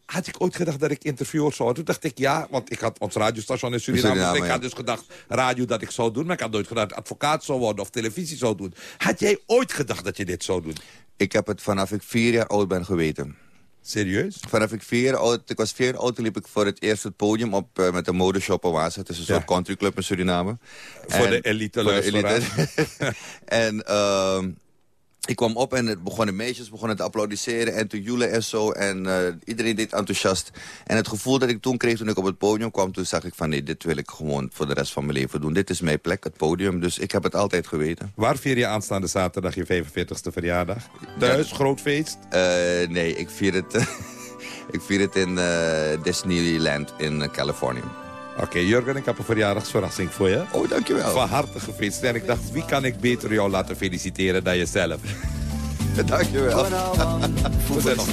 had ik ooit gedacht dat ik interviewer zou worden? Toen dacht ik, ja, want ik had ons radiostation in Suriname. Suriname, dus ik ja. had dus gedacht, radio dat ik zou doen. Maar ik had nooit gedacht advocaat zou worden of televisie zou doen. Had jij ooit gedacht dat je dit zou doen? Ik heb het vanaf ik vier jaar oud ben geweten. Serieus? Vanaf ik vier jaar oud, ik was vier jaar oud, liep ik voor het eerst het podium op eh, met de modeshop Oase. Het is een soort countryclub in Suriname. Voor En- de elite voor de luisteraar. en ehm, ik kwam op en het begonnen meisjes begonnen te applaudisseren en te joelen en zo. En eh, iedereen deed enthousiast. En het gevoel dat ik toen kreeg toen ik op het podium kwam, toen zag ik van nee, dit wil ik gewoon voor de rest van mijn leven doen. Dit is mijn plek, het podium. Dus ik heb het altijd geweten. Waar vier je aanstaande zaterdag je 45ste verjaardag? Thuis, groot feest? Eh, nee, ik vier het, ik vier het in eh, Disneyland in Californië. Oké, Jurgen, ik heb een verjaardagsverrassing voor je. Oh, dankjewel. Van harte gefeliciteerd. En ik dacht, wie kan ik beter jou laten feliciteren dan jezelf? dankjewel. We zijn nog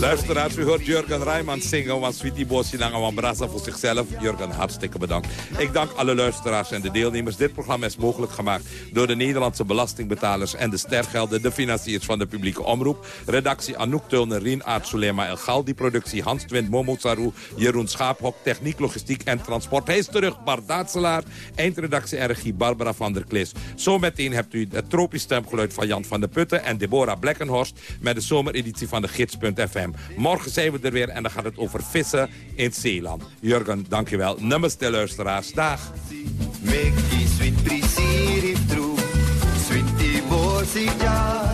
Luisteraars, u hoort Jurgen Rijman zingen, want Sweetie Bossi Lange Brasa voor zichzelf. Jurgen, hartstikke bedankt. Ik dank alle luisteraars en de deelnemers. Dit programma is mogelijk gemaakt door de Nederlandse belastingbetalers en de stergelden, de financiers van de publieke omroep. Redactie Anouk Tulner, Rien Aert, Sulema El Galdi. Productie Hans Twint, Momo Saru, Jeroen Schaaphok. Techniek, logistiek en transport. Hij is terug, Bart Daatselaar. Eindredactie en Barbara van der Klis. Zometeen hebt u het tropisch stemgeluid van Jan van der Putten en Deborah Blekkenhorst met de zomereditie van de Gids.fm. Morgen zijn we er weer en dan gaat het over vissen in Zeeland. Jurgen, dankjewel. Namaste luisteraars. Dag. Sweetie bosija.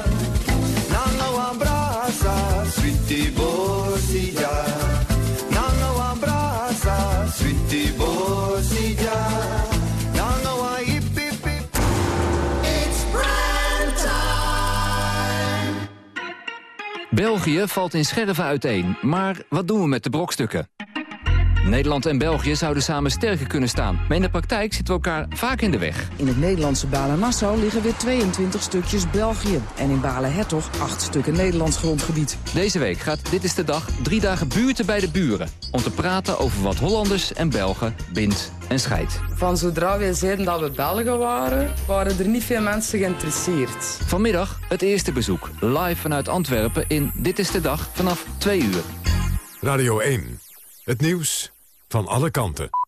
België valt in scherven uiteen, maar wat doen we met de brokstukken? Nederland en België zouden samen sterker kunnen staan. Maar in de praktijk zitten we elkaar vaak in de weg. In het Nederlandse Balen-Nassau liggen weer 22 stukjes België. En in Balen-Hertog 8 stukken Nederlands grondgebied. Deze week gaat Dit is de Dag drie dagen buurten bij de buren. Om te praten over wat Hollanders en Belgen bindt en scheidt. Van zodra wij zeiden dat we Belgen waren, waren er niet veel mensen geïnteresseerd. Vanmiddag het eerste bezoek. Live vanuit Antwerpen in Dit is de Dag vanaf 2 uur. Radio 1. Het nieuws van alle kanten.